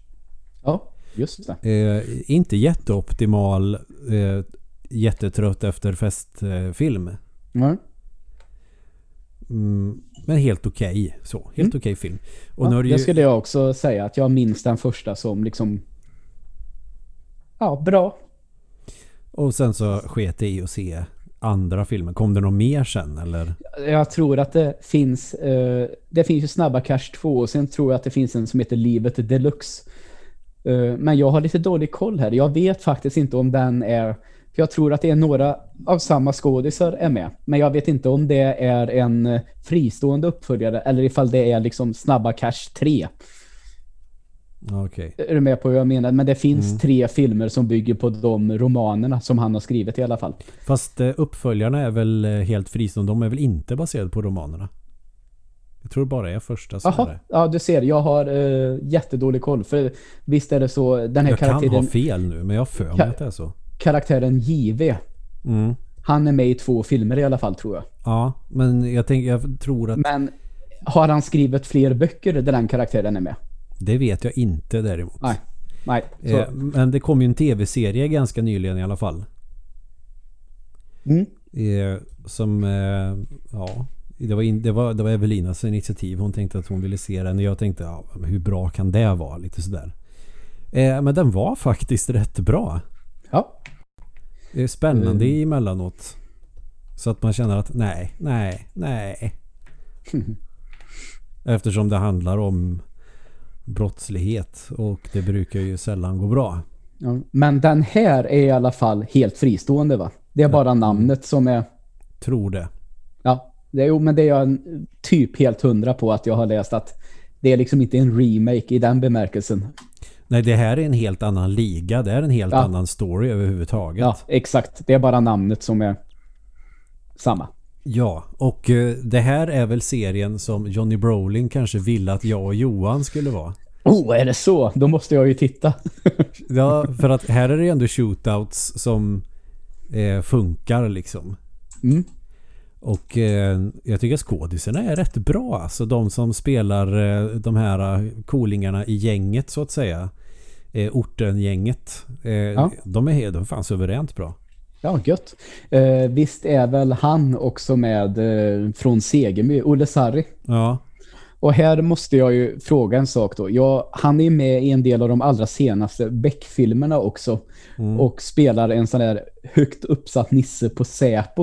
Speaker 1: Ja, just det.
Speaker 2: Eh, inte jätteoptimal. Eh, jättetrött efter festfilm.
Speaker 1: Ja.
Speaker 2: Mm, men helt okej. så. Helt okej film. Och
Speaker 1: Ja,
Speaker 2: nu det ju,
Speaker 1: skulle jag också säga att jag minns den första som liksom... Ja, bra.
Speaker 2: Och sen så sket det i att se andra filmer. Kom det något mer sen eller?
Speaker 1: Jag tror att det finns... Eh, det finns ju Snabba Cash 2 och sen tror jag att det finns en som heter Livet Deluxe. Eh, men jag har lite dålig koll här. Jag vet faktiskt inte om den är... För jag tror att det är några av samma skådisar är med. Men jag vet inte om det är en fristående uppföljare eller ifall det är liksom Snabba Cash 3.
Speaker 2: Okej.
Speaker 1: Är du med på vad jag menar? Men det finns
Speaker 2: Mm.
Speaker 1: tre filmer som bygger på de romanerna som han har skrivit i alla fall.
Speaker 2: Fast eh, uppföljarna är väl eh, helt fristående. De är väl inte baserade på romanerna? Jag tror det bara är första som är
Speaker 1: Jaha,
Speaker 2: det.
Speaker 1: ja du ser, jag har uh, jättedålig koll. För visst är det så, den här
Speaker 2: Jag kan ha
Speaker 1: karaktären,
Speaker 2: fel nu men jag för mig att det är så.
Speaker 1: karaktären JV,
Speaker 2: Mm.
Speaker 1: han är med i två filmer i alla fall tror jag.
Speaker 2: Ja, men jag tänker, jag tror att
Speaker 1: Men har han skrivit fler böcker där den karaktären är med?
Speaker 2: Det vet jag inte däremot.
Speaker 1: Nej, nej.
Speaker 2: Eh, men det kom ju en tv-serie ganska nyligen i alla fall.
Speaker 1: mm,
Speaker 2: Eh, som, eh, ja, det var, in, det, var, det var Evelinas initiativ. Hon tänkte att hon ville se den. Och jag tänkte, ja, hur bra kan det vara? Lite sådär. Eh, men den var faktiskt rätt bra.
Speaker 1: ja,
Speaker 2: Det är spännande
Speaker 1: Mm.
Speaker 2: emellanåt. Så att man känner att nej, nej, nej. Eftersom det handlar om brottslighet och det brukar ju sällan gå bra.
Speaker 1: ja. Men den här är i alla fall helt fristående va? Det är bara namnet som är...
Speaker 2: Tror det.
Speaker 1: Ja, det jo, men det är jag typ helt hundra på att jag har läst att det är liksom inte en remake i den bemärkelsen.
Speaker 2: Nej, det här är en helt annan liga. Det är en helt
Speaker 1: Ja.
Speaker 2: annan story överhuvudtaget.
Speaker 1: Ja, exakt. Det är bara namnet som är samma.
Speaker 2: Ja, och eh, det här är väl serien som Johnny Brolin kanske ville att jag och Johan skulle vara.
Speaker 1: Oh, är det så? Då måste jag ju titta.
Speaker 2: Ja, för att här är det ändå shootouts som eh, funkar liksom.
Speaker 1: Mm.
Speaker 2: Och eh, jag tycker skådisarna är rätt bra. Alltså de som spelar eh, de här eh, coolingarna i gänget så att säga. Eh, orten-gänget. Eh,
Speaker 1: Ja.
Speaker 2: De är de är fan suveränt bra.
Speaker 1: Ja, gött. Eh, visst är väl han också med eh, från Segemyhr, Olle Sarri.
Speaker 2: Ja,
Speaker 1: Och här måste jag ju fråga en sak då. Jag, han är med i en del av de allra senaste Beck-filmerna också.
Speaker 2: Mm.
Speaker 1: Och spelar en sån där högt uppsatt nisse på Säpo.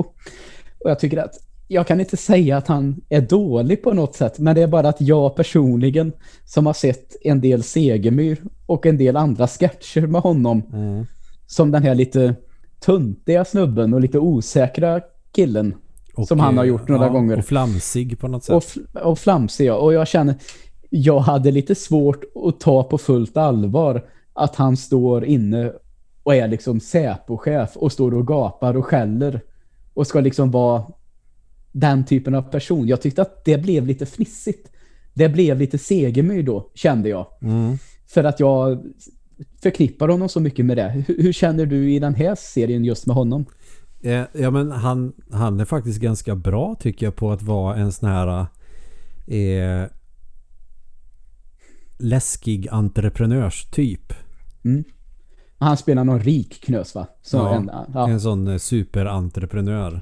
Speaker 1: Och jag tycker att jag kan inte säga att han är dålig på något sätt. Men det är bara att jag personligen som har sett en del Segemyhr och en del andra sketcher med honom.
Speaker 2: Mm.
Speaker 1: Som den här lite tuntiga snubben och lite osäkra killen.
Speaker 2: Och,
Speaker 1: Som han har
Speaker 2: eh,
Speaker 1: gjort några gånger.
Speaker 2: Och flamsig på något sätt.
Speaker 1: Och, fl- och flamsig, ja. Och jag känner, jag hade lite svårt att ta på fullt allvar att han står inne och är liksom Säpo-chef och står och gapar och skäller och ska liksom vara den typen av person. Jag tyckte att det blev lite fnissigt. Det blev lite segemyr då, kände jag.
Speaker 2: Mm.
Speaker 1: För att jag förknippar honom så mycket med det. Hur, hur känner du i den här serien just med honom?
Speaker 2: Eh, Ja men han, han är faktiskt ganska bra tycker jag på att vara en sån här eh, läskig entreprenörstyp.
Speaker 1: Mm. Han spelar någon rik knös va? Så
Speaker 2: Ja,
Speaker 1: en, ja,
Speaker 2: En sån eh, superentreprenör.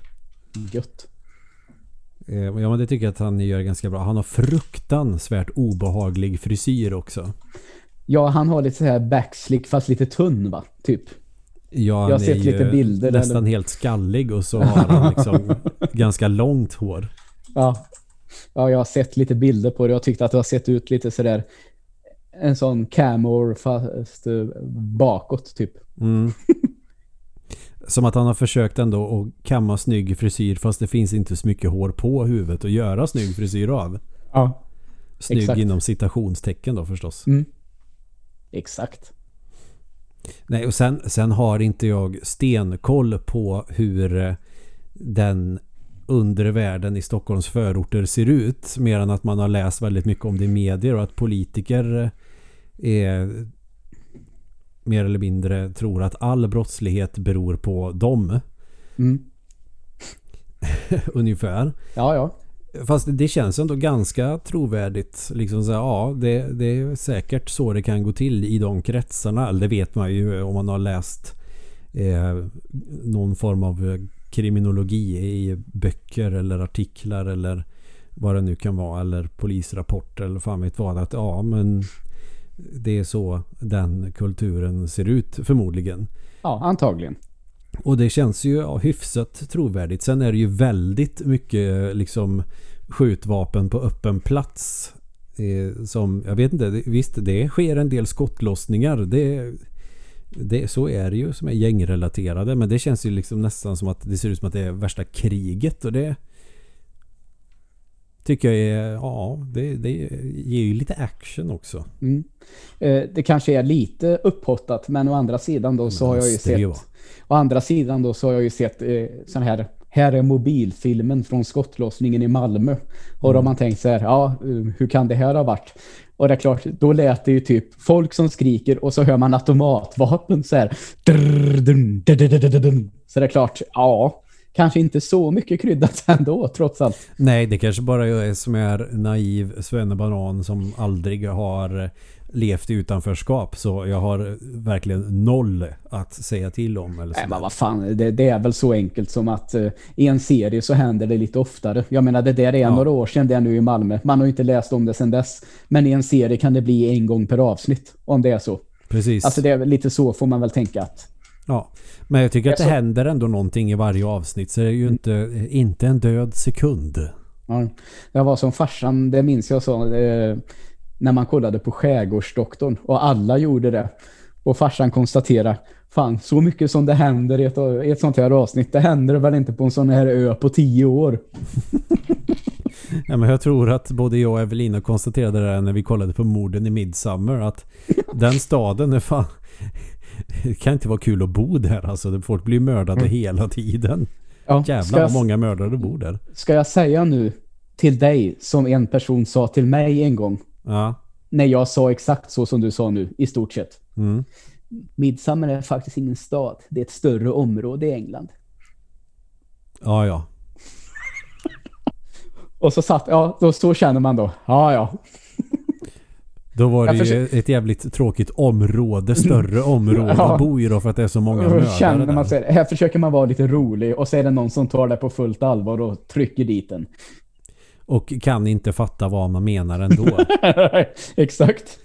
Speaker 1: gött.
Speaker 2: Eh, Ja men det tycker jag att han gör ganska bra. Han har fruktansvärt obehaglig frisyr också.
Speaker 1: Ja, han har lite så här backslick fast lite tunn va? Typ.
Speaker 2: Ja, han
Speaker 1: Jag har
Speaker 2: är
Speaker 1: sett
Speaker 2: ju
Speaker 1: lite bilder,
Speaker 2: Nästan
Speaker 1: eller?
Speaker 2: helt skallig och så har han liksom ganska långt hår.
Speaker 1: Ja. ja, jag har sett lite bilder på det. Jag tyckte att det har sett ut lite sådär en sån camor fast eh, bakåt typ.
Speaker 2: Mm. Som att han har försökt ändå att kamma snygg frisyr fast det finns inte så mycket hår på huvudet att göra snygg frisyr av.
Speaker 1: Ja.
Speaker 2: Snygg
Speaker 1: Exakt.
Speaker 2: inom citationstecken då förstås.
Speaker 1: Mm. Exakt.
Speaker 2: Nej, och sen, sen har inte jag stenkoll på hur eh, den undre världen i Stockholms förorter ser ut. Mer än att man har läst väldigt mycket om det i medier och att politiker eh, är mer eller mindre tror att all brottslighet beror på dem.
Speaker 1: Mm.
Speaker 2: Ungefär.
Speaker 1: Ja, ja.
Speaker 2: Fast det känns ändå ganska trovärdigt. Liksom så här, ja, det, det är säkert så det kan gå till i de kretsarna. Eller det vet man ju om man har läst eh, någon form av kriminologi i böcker eller artiklar eller vad det nu kan vara. Eller polisrapporter eller fan vet vad. Att ja, men det är så den kulturen ser ut förmodligen.
Speaker 1: Ja, antagligen.
Speaker 2: Och det känns ju ja, hyfsat trovärdigt. Sen är det ju väldigt mycket liksom skjutvapen på öppen plats. Eh, som, jag vet inte, det, visst det sker en del skottlossningar. Det, det, så är det ju som är gängrelaterade. Men det känns ju liksom nästan som att det ser ut som att det är värsta kriget. Och det tycker jag är, ja, det, det ger ju lite action också.
Speaker 1: Mm. Eh, det kanske är lite upphottat, men å andra sidan då så har jag ju sett... Å andra sidan då så har jag ju sett eh, sån här... Här är mobilfilmen från skottlossningen i Malmö. Och då har man tänkt så här, ja, eh, hur kan det här ha varit? Och det är klart, då lät det ju typ folk som skriker och så hör man automatvapen så här. Så det är klart, ja, kanske inte så mycket kryddat ändå, trots allt.
Speaker 2: Nej, det kanske bara jag är som är naiv svennebanan som aldrig har levt i utanförskap. Så jag har verkligen noll att säga till om. Eller
Speaker 1: Nej, men vad fan, det, det är väl så enkelt som att eh, i en serie så händer det lite oftare. Jag menar, det där är
Speaker 2: Ja.
Speaker 1: några år sedan det är nu i Malmö. Man har inte läst om det sedan dess. Men i en serie kan det bli en gång per avsnitt, om det är så.
Speaker 2: Precis.
Speaker 1: Alltså det är lite så får man väl tänka att...
Speaker 2: Ja. Men jag tycker att det
Speaker 1: Alltså-
Speaker 2: händer ändå någonting i varje avsnitt. Så det är ju inte, inte en död sekund.
Speaker 1: Ja, jag var som farsan, det minns jag så, eh, när man kollade på Skärgårdsdoktorn och alla gjorde det. Och farsan konstaterade, fan så mycket som det händer i ett, i ett sånt här avsnitt, det händer väl inte på en sån här ö på tio år.
Speaker 2: Ja, men jag tror att både jag och Evelina konstaterade det när vi kollade på morden i Midsummer. Att den staden är fan... Det kan inte vara kul att bo där. Alltså, folk blir mördade hela tiden.
Speaker 1: Ja,
Speaker 2: Jävlar
Speaker 1: jag,
Speaker 2: vad många mördare bor där.
Speaker 1: ska jag säga nu till dig som en person sa till mig en gång,
Speaker 2: Ja.
Speaker 1: när jag sa exakt så som du sa nu, i stort sett.
Speaker 2: Mm.
Speaker 1: Midsommar är faktiskt ingen stad, det är ett större område i England.
Speaker 2: Ja, ja.
Speaker 1: Och så satt, ja, då så känner man då, ja, ja.
Speaker 2: Då var det ju ett jävligt tråkigt område, större område
Speaker 1: Ja.
Speaker 2: att bo i då för att det är så många mördare
Speaker 1: känner man sig, här försöker man vara lite rolig och så är det någon som tar det på fullt allvar och trycker dit den.
Speaker 2: Och kan inte fatta vad man menar ändå.
Speaker 1: Exakt.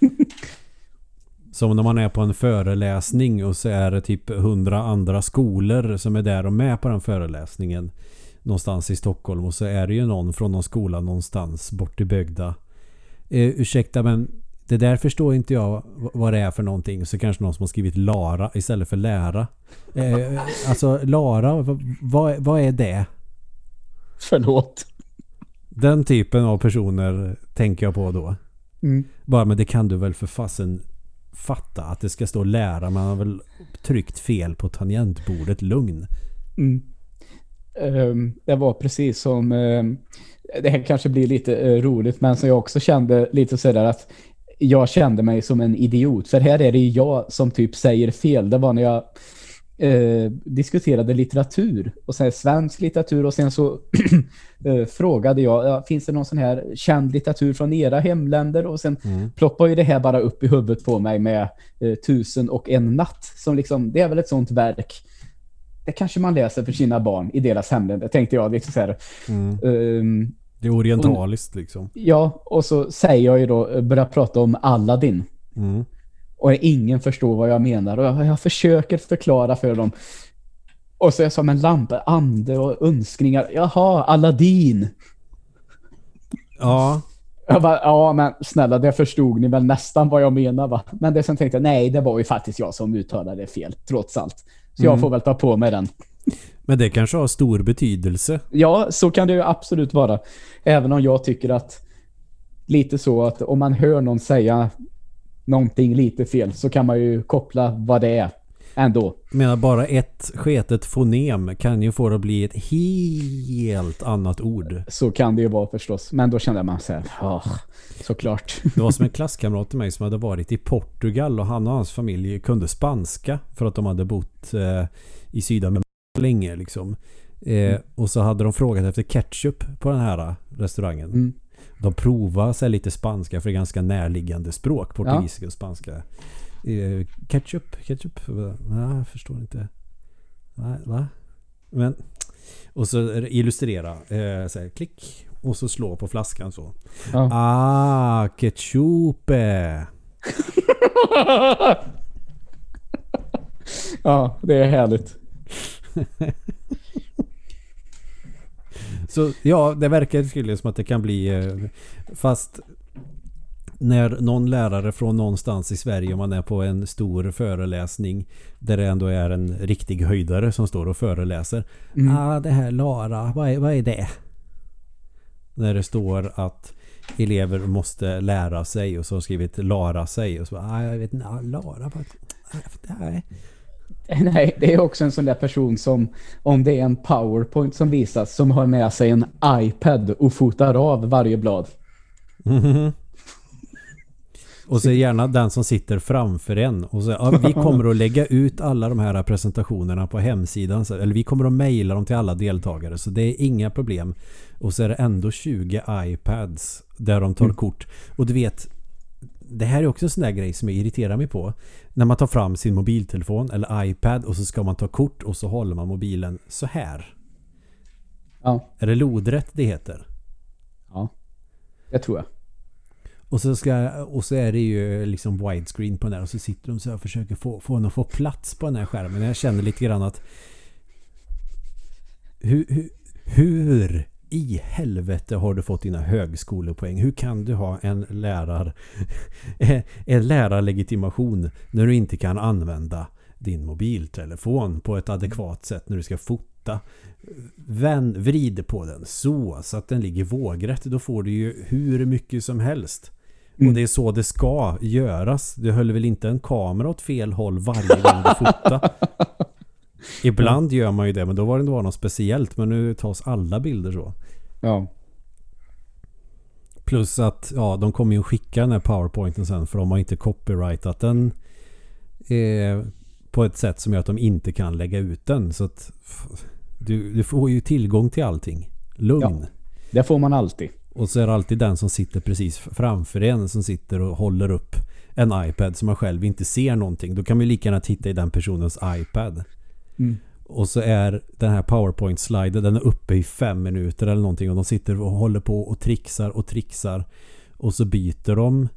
Speaker 2: Som när man är på en föreläsning och så är det typ hundra andra skolor som är där och med på den föreläsningen. Någonstans i Stockholm och så är det ju någon från någon skola någonstans bort i bygda. Eh, ursäkta men det där förstår inte jag vad det är för någonting. Så kanske någon som har skrivit Lara istället för lära. Eh, alltså Lara, vad, vad är det?
Speaker 1: Förlåt.
Speaker 2: Den typen av personer tänker jag på då.
Speaker 1: Mm.
Speaker 2: Bara men det kan du väl för fasen fatta att det ska stå lära. Man har väl tryckt fel på tangentbordet. Lugn.
Speaker 1: Mm. Ehm, det var precis som, ehm, det här kanske blir lite eh, roligt, men som jag också kände lite sådär att jag kände mig som en idiot. För här är det ju jag som typ säger fel. Det var när jag eh, diskuterade litteratur och sen svensk litteratur och sen så eh, frågade jag, ja, finns det någon sån här känd litteratur från era hemländer? Och sen
Speaker 2: Mm.
Speaker 1: ploppar ju det här bara upp i huvudet på mig med eh, Tusen och en natt. Som liksom, det är väl ett sånt verk. Det kanske man läser för sina barn i deras hemländer, tänkte jag. Liksom så här.
Speaker 2: Mm.
Speaker 1: Ehm,
Speaker 2: Det är orientaliskt liksom.
Speaker 1: ja, och så säger jag ju då, börjar prata om Aladdin.
Speaker 2: Mm.
Speaker 1: Och ingen förstår vad jag menar. Och jag, jag försöker förklara för dem. Och så är jag som en lampa, ande och önskningar. Jaha, Aladdin.
Speaker 2: Ja.
Speaker 1: Jag bara, ja men snälla, det förstod ni väl nästan vad jag menar va? Men det sen tänkte jag, nej det var ju faktiskt jag som uttalade fel, trots allt. Så jag
Speaker 2: Mm.
Speaker 1: får väl ta på mig den.
Speaker 2: Men det kanske har stor betydelse.
Speaker 1: Ja, så kan det ju absolut vara. Även om jag tycker att lite så att om man hör någon säga någonting lite fel så kan man ju koppla vad det är ändå.
Speaker 2: Jag menar bara ett sketet fonem kan ju få det att bli ett helt annat ord.
Speaker 1: Så kan det ju vara förstås. Men då kände man så här, ja, såklart.
Speaker 2: Det var som en klasskamrat till mig som hade varit i Portugal och han och hans familj kunde spanska för att de hade bott eh, i Sydamerika länge liksom. Eh, mm. Och så hade de frågat efter ketchup på den här restaurangen. Mm. De provade sig lite spanska för det är ganska närliggande språk, portugisiska och spanska. Eh, ketchup? Ketchup? Nej, jag förstår inte. Va? Va? Men, och så illustrera. Eh, så här, klick. Och så slå på flaskan så. Ja. Ah, ketchup.
Speaker 1: ja, det är härligt.
Speaker 2: så ja, det verkar tydligen som att det kan bli... Eh, fast när någon lärare från någonstans i Sverige, om man är på en stor föreläsning där det ändå är en riktig höjdare som står och föreläser. Mm. Ah, det här Lara, vad är, vad är det? När det står att elever måste lära sig och så har skrivit Lara sig och så ah, jag vet inte, ah, Lara, vad,
Speaker 1: nej. Nej, det är också en sån där person som om det är en powerpoint som visas som har med sig en iPad och fotar av varje blad. Mm.
Speaker 2: Och så gärna den som sitter framför en. Och så, ja, vi kommer att lägga ut alla de här presentationerna på hemsidan. Eller vi kommer att mejla dem till alla deltagare. Så det är inga problem. Och så är det ändå 20 iPads där de tar mm. kort. Och du vet, det här är också en sån där grej som jag irriterar mig på. När man tar fram sin mobiltelefon eller iPad och så ska man ta kort och så håller man mobilen så här. Ja. Är det lodrätt det heter?
Speaker 1: Ja, det tror jag.
Speaker 2: Och så, ska, och så är det ju liksom widescreen på den där och så sitter de så och försöker få, få att få plats på den här skärmen. Jag känner lite grann att hur, hur, hur i helvete har du fått dina högskolepoäng? Hur kan du ha en lärar en lärarlegitimation när du inte kan använda din mobiltelefon på ett adekvat sätt när du ska fota? Vänd, vrid på den så, så att den ligger vågrätt. Då får du ju hur mycket som helst. Mm. Och det är så det ska göras. Du höll väl inte en kamera åt fel håll varje gång du fotar? Ibland gör man ju det, men då var det inte något speciellt. Men nu tas alla bilder så.
Speaker 1: Ja.
Speaker 2: Plus att ja, de kommer ju skicka den här powerpointen sen för de har inte copyrightat den eh, på ett sätt som gör att de inte kan lägga ut den. Så att du, du får ju tillgång till allting. Lugn. Ja,
Speaker 1: det får man alltid.
Speaker 2: Och så är det alltid den som sitter precis framför en som sitter och håller upp en iPad som man själv inte ser någonting. Då kan man ju lika gärna titta i den personens iPad. Mm. Och så är den här PowerPoint-sliden den är uppe i fem minuter eller någonting och de sitter och håller på och trixar och trixar. Och så byter de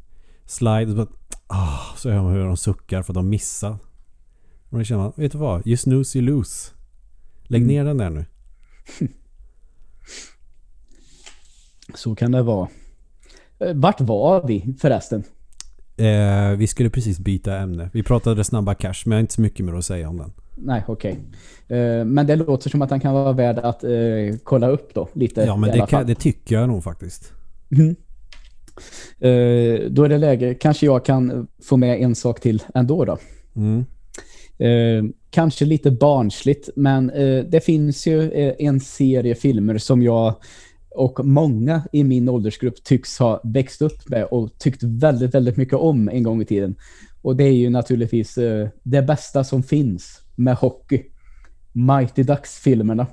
Speaker 2: slide. Så, ah, så hör man hur de suckar för att de missar. Och då känner man, vet du vad? You snooze you lose. Lägg mm. ner den där nu.
Speaker 1: Så kan det vara. Eh, vart var vi förresten?
Speaker 2: Eh, vi skulle precis byta ämne. Vi pratade snabba cash men jag har inte så mycket mer att säga om den.
Speaker 1: Nej, okej. Okay. Eh, men det låter som att den kan vara värd att eh, kolla upp då. Lite
Speaker 2: ja, men det, kan, det, tycker jag nog faktiskt.
Speaker 1: Mm. Då är det läge. Kanske jag kan få med en sak till ändå då. Mm. Kanske lite barnsligt, men det finns ju en serie filmer som jag och många i min åldersgrupp tycks ha växt upp med och tyckt väldigt, väldigt mycket om en gång i tiden. Och det är ju naturligtvis det bästa som finns med hockey. Mighty Ducks-filmerna.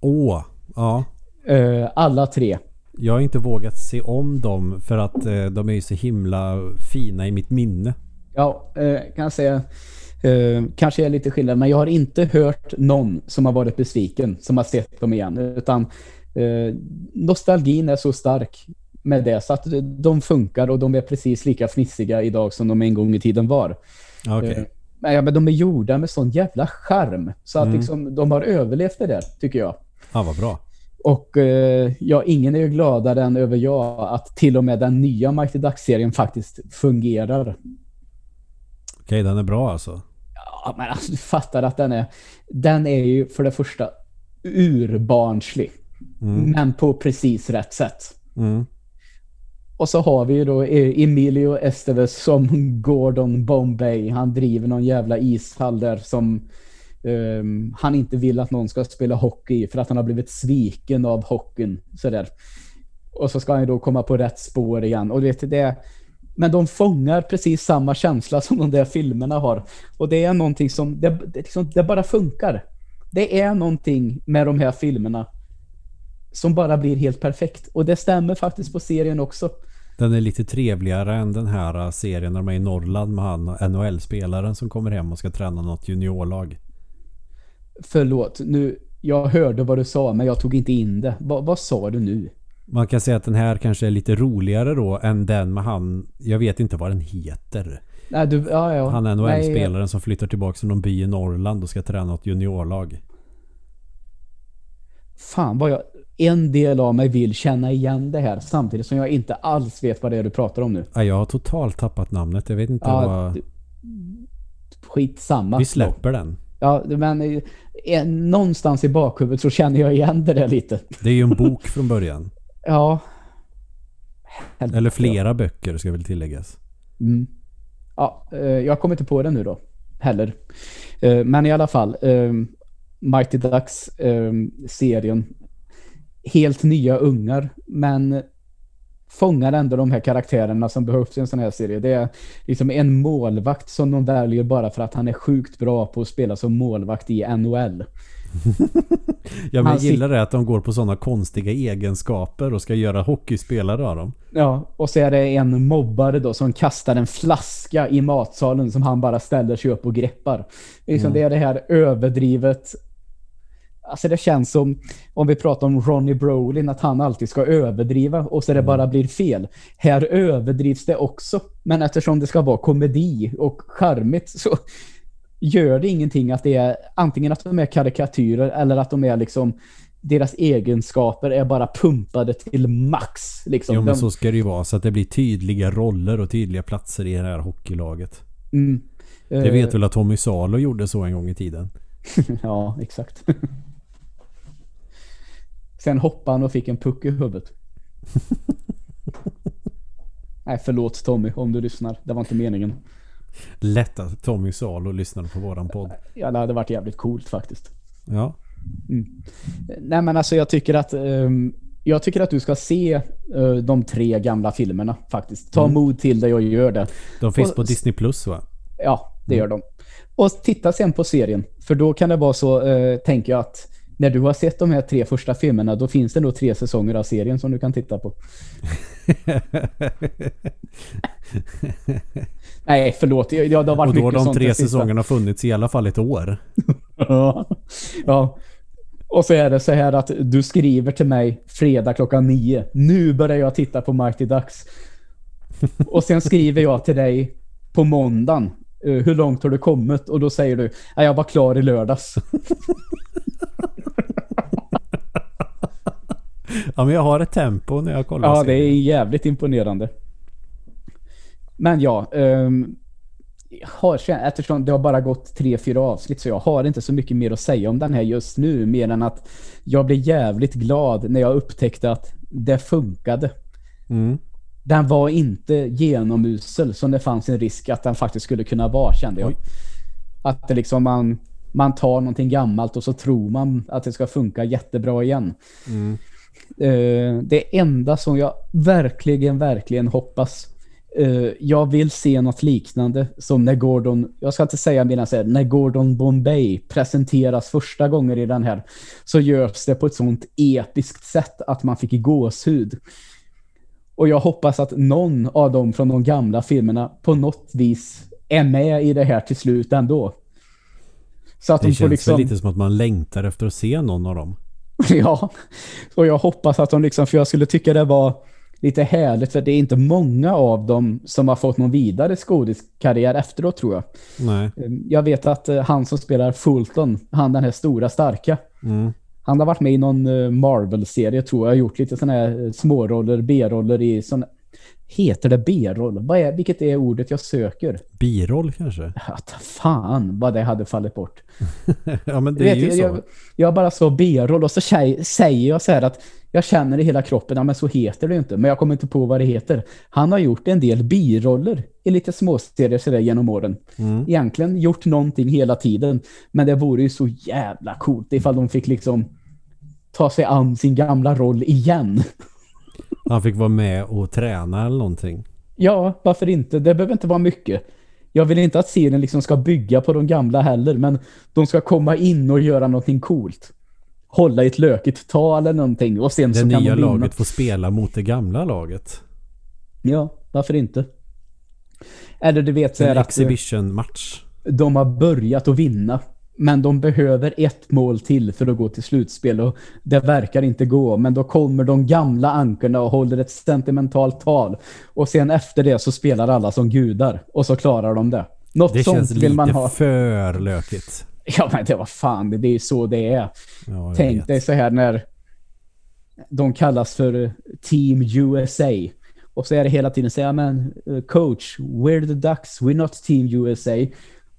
Speaker 2: Åh, ja.
Speaker 1: Eh, alla tre.
Speaker 2: Jag har inte vågat se om dem för att eh, de är ju så himla fina i mitt minne.
Speaker 1: Ja, eh, kan jag säga. Kanske är lite skillnad, men jag har inte hört någon som har varit besviken som har sett dem igen. Utan nostalgin är så stark med det så att de funkar och de är precis lika fnissiga idag som de en gång i tiden var.
Speaker 2: Okay. Eh,
Speaker 1: men, ja, men de är gjorda med sån jävla charm så att mm. liksom, de har överlevt det där, tycker jag.
Speaker 2: Ja, vad bra.
Speaker 1: Och eh, ja, ingen är ju gladare än över jag att till och med den nya Mighty Ducks-serien faktiskt fungerar. Okej,
Speaker 2: okay, den är bra alltså.
Speaker 1: Ja, men alltså, du fattar att den är den är ju för det första urbarnslig. Mm. Men på precis rätt sätt. Mm. Och så har vi ju då e- Emilio Estevez som Gordon Bombay. Han driver någon jävla ishall där som um, han inte vill att någon ska spela hockey i för att han har blivit sviken av hockeyn. Sådär. Och så ska han ju då komma på rätt spår igen. Och vet, det men de fångar precis samma känsla som de där filmerna har. Och det är någonting som, det, det, liksom, det bara funkar. Det är någonting med de här filmerna som bara blir helt perfekt. Och det stämmer faktiskt på serien också.
Speaker 2: Den är lite trevligare än den här äh, serien när de är i Norrland med han NHL-spelaren som kommer hem och ska träna något juniorlag.
Speaker 1: Förlåt, nu, jag hörde vad du sa men jag tog inte in det. Va, vad sa du nu?
Speaker 2: Man kan säga att den här kanske är lite roligare då än den med han, jag vet inte vad den heter.
Speaker 1: Nej, du, ja, ja.
Speaker 2: Han
Speaker 1: Nej,
Speaker 2: NHL-spelaren som flyttar tillbaka till någon by i Norrland och ska träna något juniorlag.
Speaker 1: Fan vad jag... En del av mig vill känna igen det här samtidigt som jag inte alls vet vad det är du pratar om nu.
Speaker 2: Ja, jag har totalt tappat namnet. Jag vet inte
Speaker 1: Ja,
Speaker 2: vad...
Speaker 1: du- Skitsamma.
Speaker 2: Vi släpper den.
Speaker 1: Ja, men eh, någonstans i bakhuvudet så känner jag igen det där lite.
Speaker 2: Det är ju en bok från början.
Speaker 1: Ja.
Speaker 2: Eller flera böcker ska väl tilläggas.
Speaker 1: Mm. Ja, eh, jag kommer inte på det nu då. Heller. Eh, Men i alla fall. Mighty Ducks eh, serien. Helt nya ungar. Men fångar ändå de här karaktärerna som behövs i en sån här serie. Det är liksom en målvakt som de väljer bara för att han är sjukt bra på att spela som målvakt i NHL.
Speaker 2: Ja, men jag gillar det att de går på sådana konstiga egenskaper och ska göra hockeyspelare av dem.
Speaker 1: Ja, och så är det en mobbare då som kastar en flaska i matsalen som han bara ställer sig upp och greppar. Liksom Det är det här överdrivet. Alltså det känns som, om vi pratar om Ronnie Brolin, att han alltid ska överdriva och så det bara blir fel. Här överdrivs det också, men eftersom det ska vara komedi och charmigt så gör det ingenting att det är antingen att de är karikatyrer eller att de är liksom deras egenskaper är bara pumpade till max. Liksom.
Speaker 2: Jo men så ska det ju vara så att det blir tydliga roller och tydliga platser i det här hockeylaget.
Speaker 1: Mm.
Speaker 2: Det
Speaker 1: Eh,
Speaker 2: vet väl att Tommy Salo gjorde så en gång i tiden.
Speaker 1: ja, exakt. Sen hoppade han och fick en puck i huvudet. Nej, förlåt Tommy om du lyssnar. Det var inte meningen.
Speaker 2: Lätt att Tommy Salo lyssnade på våran podd.
Speaker 1: Ja, det hade varit jävligt coolt faktiskt.
Speaker 2: Ja.
Speaker 1: Nej, men alltså jag tycker att ehm, jag tycker att du ska se eh, de tre gamla filmerna faktiskt. Ta mod till dig och gör det.
Speaker 2: De finns
Speaker 1: Och-
Speaker 2: på Disney Plus va?
Speaker 1: Ja, det gör de. Och titta sen på serien. För då kan det vara så, eh, tänker jag att när du har sett de här tre första filmerna, då finns det nog tre säsonger av serien som du kan titta på. Nej, förlåt. Jag, det har varit
Speaker 2: Och då har de tre säsongerna funnits i alla fall ett år.
Speaker 1: Ja. ja. Och så är det så här att du skriver till mig fredag klockan nio. Nu börjar jag titta på Mighty Ducks. Och sen skriver jag till dig på måndagen. eh, Hur långt har du kommit? Och då säger du, "Nej, jag var klar i lördags.
Speaker 2: Ja men jag har ett tempo när jag kollar
Speaker 1: Ja, det är jävligt imponerande. Men ja, um, har, eftersom det har bara gått tre, fyra avsnitt så jag har inte så mycket mer att säga om den här just nu. Mer än att jag blev jävligt glad när jag upptäckte att det funkade.
Speaker 2: Mm.
Speaker 1: Den var inte genomusel som det fanns en risk att den faktiskt skulle kunna vara kände jag.
Speaker 2: Oj.
Speaker 1: Att det liksom man, man tar någonting gammalt och så tror man att det ska funka jättebra igen.
Speaker 2: Mm.
Speaker 1: Eh, det enda som jag verkligen, verkligen hoppas. eh, jag vill se något liknande som när Gordon, jag ska inte säga så här, när Gordon Bombay presenteras första gången i den här så görs det på ett sånt episkt sätt att man fick gåshud. Och jag hoppas att någon av dem från de gamla filmerna på något vis är med i det här till slut ändå. Så att
Speaker 2: Det
Speaker 1: de
Speaker 2: känns
Speaker 1: liksom...
Speaker 2: lite som att man längtar efter att se någon av dem.
Speaker 1: Ja, och jag hoppas att de liksom, för jag skulle tycka det var lite härligt för det är inte många av dem som har fått någon vidare skådiskarriär efteråt tror jag.
Speaker 2: Nej.
Speaker 1: Jag vet att eh, han som spelar Fulton, han den här stora starka,
Speaker 2: Mm.
Speaker 1: han har varit med i någon eh, Marvel-serie tror jag, gjort lite sådana här eh, småroller, B-roller i sån Heter det B-roll? Vad är, vilket är ordet jag söker?
Speaker 2: Biroll kanske?
Speaker 1: Ja, ta fan vad det hade fallit bort.
Speaker 2: ja men det
Speaker 1: Du
Speaker 2: är
Speaker 1: vet,
Speaker 2: ju så.
Speaker 1: jag, jag bara så B-roll och så säger jag så här att Jag känner i hela kroppen, ja men så heter det inte. Men jag kommer inte på vad det heter. Han har gjort en del biroller i lite småserier sådär genom åren.
Speaker 2: Mm.
Speaker 1: Egentligen gjort någonting hela tiden. Men det vore ju så jävla coolt ifall de fick liksom ta sig an sin gamla roll igen.
Speaker 2: Han fick vara med och träna eller någonting.
Speaker 1: Ja, varför inte? Det behöver inte vara mycket. Jag vill inte att serien liksom ska bygga på de gamla heller, men de ska komma in och göra någonting coolt. Hålla ett lökigt tal eller någonting och sen
Speaker 2: Det
Speaker 1: så kan
Speaker 2: nya
Speaker 1: de vinna.
Speaker 2: laget får spela mot det gamla laget.
Speaker 1: Ja, varför inte? Eller du vet så
Speaker 2: En
Speaker 1: här att eh,
Speaker 2: exhibition-match.
Speaker 1: de har börjat att vinna. Men de behöver ett mål till för att gå till slutspel och det verkar inte gå. Men då kommer de gamla ankorna och håller ett sentimentalt tal. Och sen efter det så spelar alla som gudar och så klarar de det. Något
Speaker 2: Det
Speaker 1: sånt
Speaker 2: känns
Speaker 1: vill man
Speaker 2: lite
Speaker 1: ha.
Speaker 2: för lökigt.
Speaker 1: Ja men det var fan, det det är ju så det är.
Speaker 2: Ja,
Speaker 1: Tänk
Speaker 2: vet.
Speaker 1: dig så här när de kallas för Team USA. Och så är det hela tiden så här, men eh, coach, we're the ducks, we're not Team USA.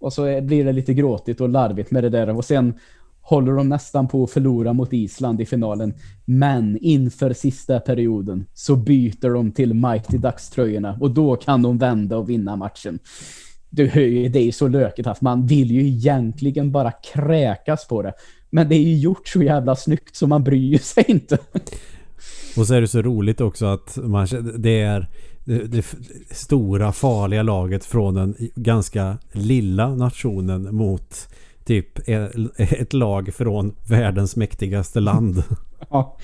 Speaker 1: Och så blir det lite gråtigt och larvigt med det där. Och sen håller de nästan på att förlora mot Island i finalen. Men inför sista perioden så byter de till Mighty Ducks-tröjorna. Och då kan de vända och vinna matchen. Du hör ju, det är ju så lökigt att man vill ju egentligen bara kräkas på det. Men det är ju gjort så jävla snyggt så man bryr sig inte.
Speaker 2: Och så är det så roligt också att man, det är det, det stora farliga laget från den ganska lilla nationen mot typ ett lag från världens mäktigaste land.
Speaker 1: Ja,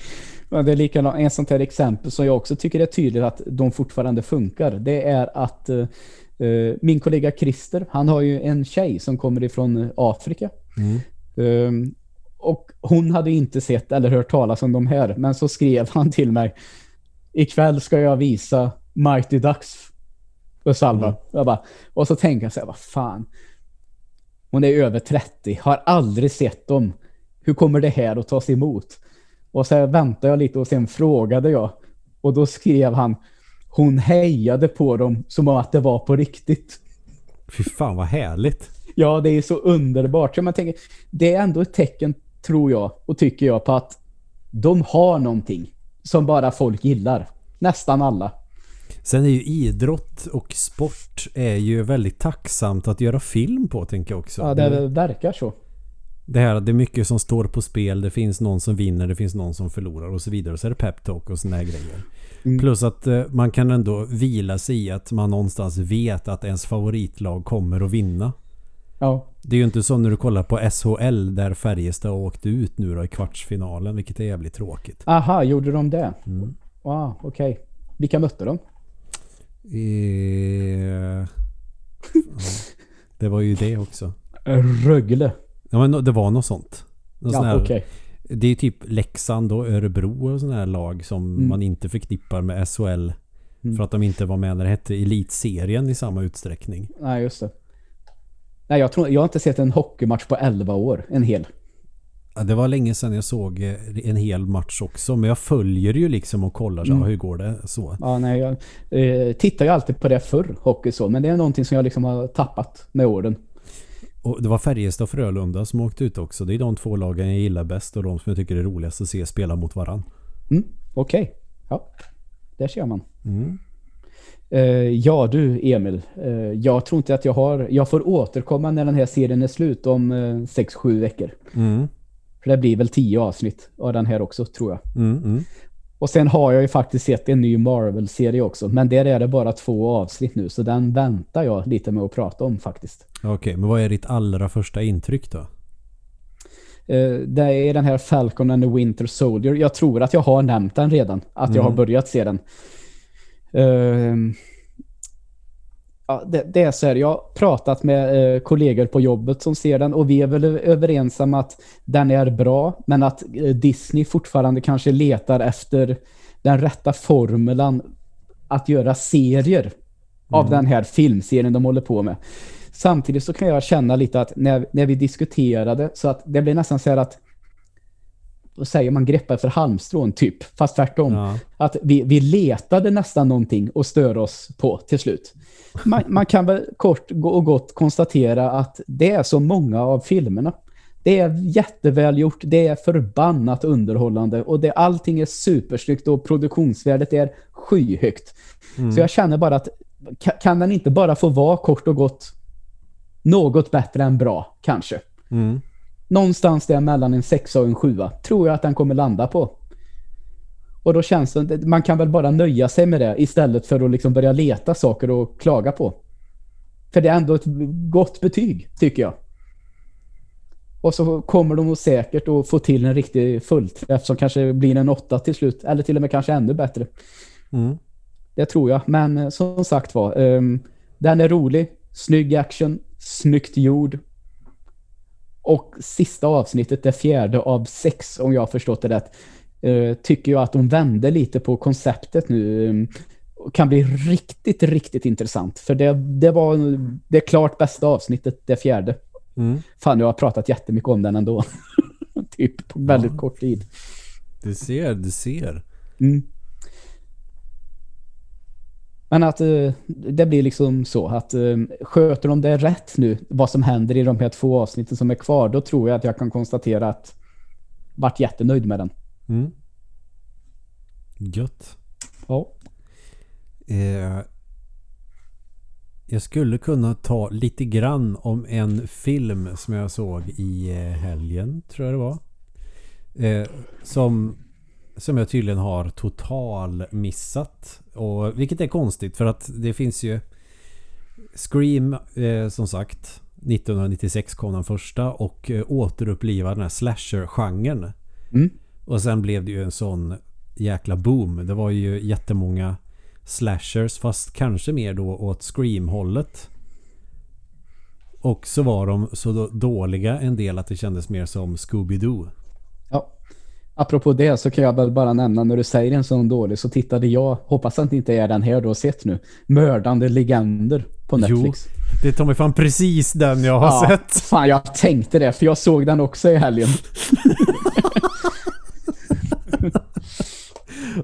Speaker 1: det är likadant. En sånt här exempel som jag också tycker är tydligt att de fortfarande funkar. Det är att eh, min kollega Christer, han har ju en tjej som kommer ifrån Afrika.
Speaker 2: Mm.
Speaker 1: Ehm, och hon hade inte sett eller hört talas om de här. Men så skrev han till mig. Ikväll ska jag visa Mighty Ducks Salva.
Speaker 2: Mm.
Speaker 1: Jag bara, och så tänker jag så här, vad fan. Hon är över 30, har aldrig sett dem. Hur kommer det här att tas emot? Och så väntade jag lite och sen frågade jag. Och då skrev han, hon hejade på dem som om att det var på riktigt.
Speaker 2: Fy fan vad härligt.
Speaker 1: Ja, det är så underbart. Så man tänker, det är ändå ett tecken, tror jag, och tycker jag, på att de har någonting som bara folk gillar. Nästan alla.
Speaker 2: Sen är ju idrott och sport är ju väldigt tacksamt att göra film på tänker jag också.
Speaker 1: Ja, det verkar så.
Speaker 2: Det här, det är mycket som står på spel. Det finns någon som vinner, det finns någon som förlorar och så vidare. Och så är det peptalk och såna här grejer.
Speaker 1: Mm.
Speaker 2: Plus att eh, man kan ändå vila sig i att man någonstans vet att ens favoritlag kommer att vinna.
Speaker 1: Ja,
Speaker 2: Det är ju inte så när du kollar på SHL där Färjestad åkte ut nu då i kvartsfinalen, vilket är jävligt tråkigt.
Speaker 1: aha, gjorde de det?
Speaker 2: Mm.
Speaker 1: Wow, okej. Vilka mötte de?
Speaker 2: Eh, det var ju det också.
Speaker 1: Rögle.
Speaker 2: Ja men det var något sånt. Någon
Speaker 1: Ja,
Speaker 2: här-
Speaker 1: okej.
Speaker 2: Det är typ Leksand och Örebro och sådana här lag som
Speaker 1: Mm.
Speaker 2: man inte förknippar med SHL.
Speaker 1: Mm.
Speaker 2: För att de inte var med när det hette Elitserien i samma utsträckning.
Speaker 1: Nej, just det. Nej, jag, tror, jag har inte sett en hockeymatch på 11 år. En hel.
Speaker 2: Det var länge sedan jag såg eh, en hel match också. Men jag följer ju liksom och kollar så,
Speaker 1: Mm.
Speaker 2: hur går det så.
Speaker 1: Ja, nej, jag eh, tittar ju alltid på det förr, hockey så. Men det är någonting som jag liksom har tappat med åren.
Speaker 2: Och det var Färjestad och Frölunda som åkte ut också. Det är de två lagen jag gillar bäst och de som jag tycker är roligast att se spela mot varann.
Speaker 1: Mm, Okej. Ja, där ser man.
Speaker 2: Mm.
Speaker 1: Eh, ja du Emil, eh, jag tror inte att jag har, jag får återkomma när den här serien är slut om 6-7 veckor.
Speaker 2: Mm.
Speaker 1: För det blir väl 10 avsnitt av den här också tror jag.
Speaker 2: Mm, mm.
Speaker 1: Och sen har jag ju faktiskt sett en ny Marvel-serie också, men där är det bara två avsnitt nu, så den väntar jag lite med att prata om faktiskt.
Speaker 2: Okej, men vad är ditt allra första intryck då?
Speaker 1: Eh, det är den här Falcon and the Winter Soldier. Jag tror att jag har nämnt den redan, att jag
Speaker 2: Mm.
Speaker 1: har börjat se den. Ehm, ja, det, det är så här, jag har pratat med eh, kollegor på jobbet som ser den och vi är väl överens om att den är bra, men att eh, Disney fortfarande kanske letar efter den rätta formulan att göra serier av den här filmserien de håller på med. Samtidigt så kan jag känna lite att när, när vi diskuterade så att det blir nästan så här att vad säger man, greppa efter halmstrån typ, fast tvärtom.
Speaker 2: Ja.
Speaker 1: Att vi, vi letade nästan någonting att störa oss på till slut. Man, man kan väl kort och gott konstatera att det är så många av filmerna. Det Det är jättevälgjort, det är förbannat underhållande och det, allting är supersnyggt och produktionsvärdet är skyhögt. Mm. Så jag känner bara att kan den inte bara få vara kort och gott något bättre än bra, kanske. Mm. Någonstans där mellan en sexa och en sjua tror jag att den kommer landa på. Och då känns det, man kan väl bara nöja sig med det istället för att liksom börja leta saker och klaga på. För det är ändå ett gott betyg, tycker jag. Och så kommer de säkert att få till en riktig fullträff som kanske blir en åtta till slut. Eller till och med kanske ännu bättre. Mm. Det tror jag. Men eh, som sagt var, um, den är rolig, snygg action, snyggt gjord. Och sista avsnittet, det fjärde av sex, om jag har förstått det rätt, tycker jag att de vände lite på konceptet nu. Um, kan bli riktigt, riktigt intressant. För det, det var det klart bästa avsnittet, det fjärde. Mm. Fan, jag har pratat jättemycket om den ändå. typ på väldigt ja. kort tid.
Speaker 2: Du ser, du ser.
Speaker 1: Mm. Men att uh, det blir liksom så att uh, sköter de det rätt nu, vad som händer i de här två avsnitten som är kvar, då tror jag att jag kan konstatera att vart jättenöjd med den. Mm.
Speaker 2: Gött.
Speaker 1: Ja.
Speaker 2: Eh, jag skulle kunna ta lite grann om en film som jag såg i eh, helgen, tror jag det var. Eh, som, som jag tydligen har total missat. Och, vilket är konstigt för att det finns ju Scream eh, som sagt 1996 kom den första och eh, återuppliva den här slasher-genren. Mm. Och sen blev det ju en sån jäkla boom. Det var ju jättemånga slashers fast kanske mer då åt Scream-hållet. Och så var de så dåliga en del att det kändes mer som Scooby-Doo.
Speaker 1: Ja. Apropå det så kan jag väl bara nämna när du säger en sån dålig så tittade jag, hoppas att det inte är den här du har sett nu, Mördande legender på Netflix. Jo,
Speaker 2: det tar mig fan precis den jag har ja, sett.
Speaker 1: Fan, jag tänkte det för jag såg den också i helgen.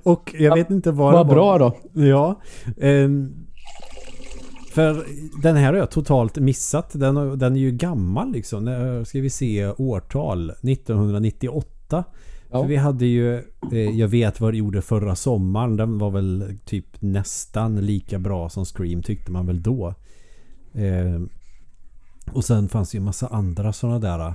Speaker 2: Och jag vet inte vad
Speaker 1: Vad bra då.
Speaker 2: Ja. Eh, för den här har jag totalt missat. Den, den är ju gammal liksom. Ska vi se årtal. 1998. Ja. För vi hade ju eh, Jag vet vad det gjorde förra sommaren. Den var väl typ nästan lika bra som Scream tyckte man väl då. Eh, och sen fanns det ju massa andra sådana där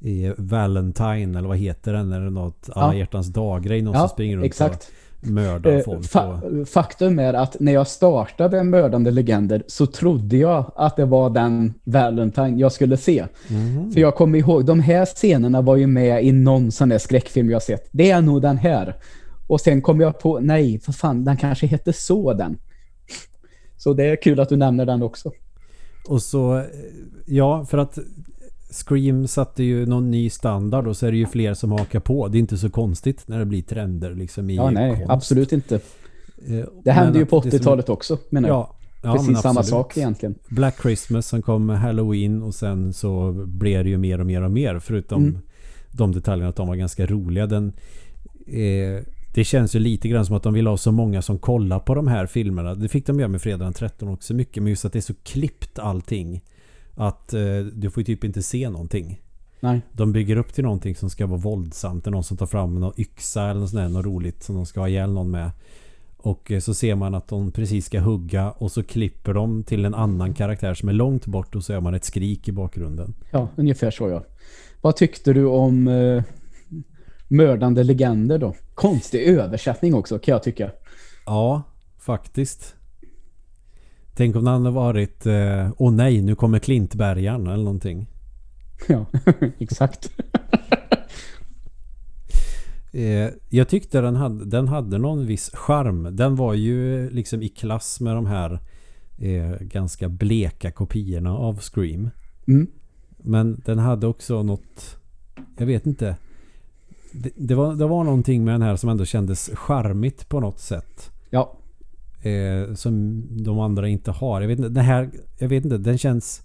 Speaker 2: i Valentine eller vad heter den? Det något alla hjärtans dag-grej? Någon ja, som springer runt exakt. och mördar eh, folk? Fa
Speaker 1: faktum är att när jag startade Mördande Legender så trodde jag att det var den Valentine jag skulle se. Mm. För jag kommer ihåg, de här scenerna var ju med i någon sån där skräckfilm jag sett. Det är nog den här. Och sen kom jag på, nej för fan, den kanske hette så den. Så det är kul att du nämner den också.
Speaker 2: Och så, ja, för att Scream satte ju någon ny standard och så är det ju fler som hakar på. Det är inte så konstigt när det blir trender liksom i
Speaker 1: Ja, nej, konst. absolut inte. Eh, det hände ju på 80-talet som... också, menar jag. Ja, ja, Precis samma sak egentligen.
Speaker 2: Black Christmas som kom Halloween och sen så blev det ju mer och mer och mer förutom mm. de detaljerna att de var ganska roliga. Den, eh, det känns ju lite grann som att de vill ha så många som kollar på de här filmerna. Det fick de göra med Fredag den 13 också mycket. Men just att det är så klippt allting. Att eh, du får ju typ inte se någonting.
Speaker 1: Nej.
Speaker 2: De bygger upp till någonting som ska vara våldsamt. Det är någon som tar fram någon yxa eller något, sånt något roligt som de ska ha ihjäl någon med. Och eh, så ser man att de precis ska hugga och så klipper de till en annan karaktär som är långt bort och så gör man ett skrik i bakgrunden.
Speaker 1: Ja, ungefär så ja. Vad tyckte du om eh, Mördande legender då? Konstig översättning också kan jag tycka.
Speaker 2: Ja, faktiskt. Tänk om det hade varit eh, Åh nej, nu kommer Klintbergaren eller någonting.
Speaker 1: Ja, exakt.
Speaker 2: eh, jag tyckte den hade, den hade någon viss charm. Den var ju liksom i klass med de här eh, ganska bleka kopiorna av Scream. Mm. Men den hade också något Jag vet inte det, det, var, det var någonting med den här som ändå kändes charmigt på något sätt.
Speaker 1: Ja.
Speaker 2: Eh, som de andra inte har. Jag vet inte, det här, jag vet inte, den känns...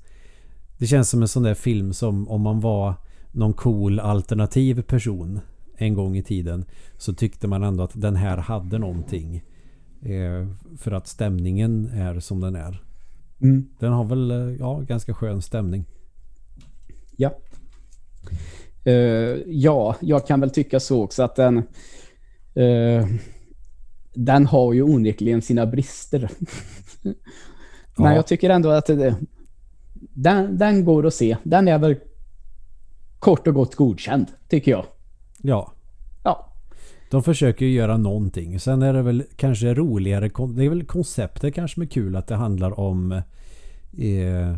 Speaker 2: Det känns som en sån där film som om man var någon cool alternativ person en gång i tiden så tyckte man ändå att den här hade någonting. Eh, för att stämningen är som den är. Mm. Den har väl, eh, ja, ganska skön stämning.
Speaker 1: Ja. Uh, ja, jag kan väl tycka så också att den uh, den har ju onekligen sina brister. Men ja. jag tycker ändå att det, den, den går att se. Den är väl kort och gott godkänd, tycker jag.
Speaker 2: Ja.
Speaker 1: Ja.
Speaker 2: De försöker ju göra någonting. Sen är det väl kanske roligare. Det är väl konceptet kanske med kul att det handlar om eh,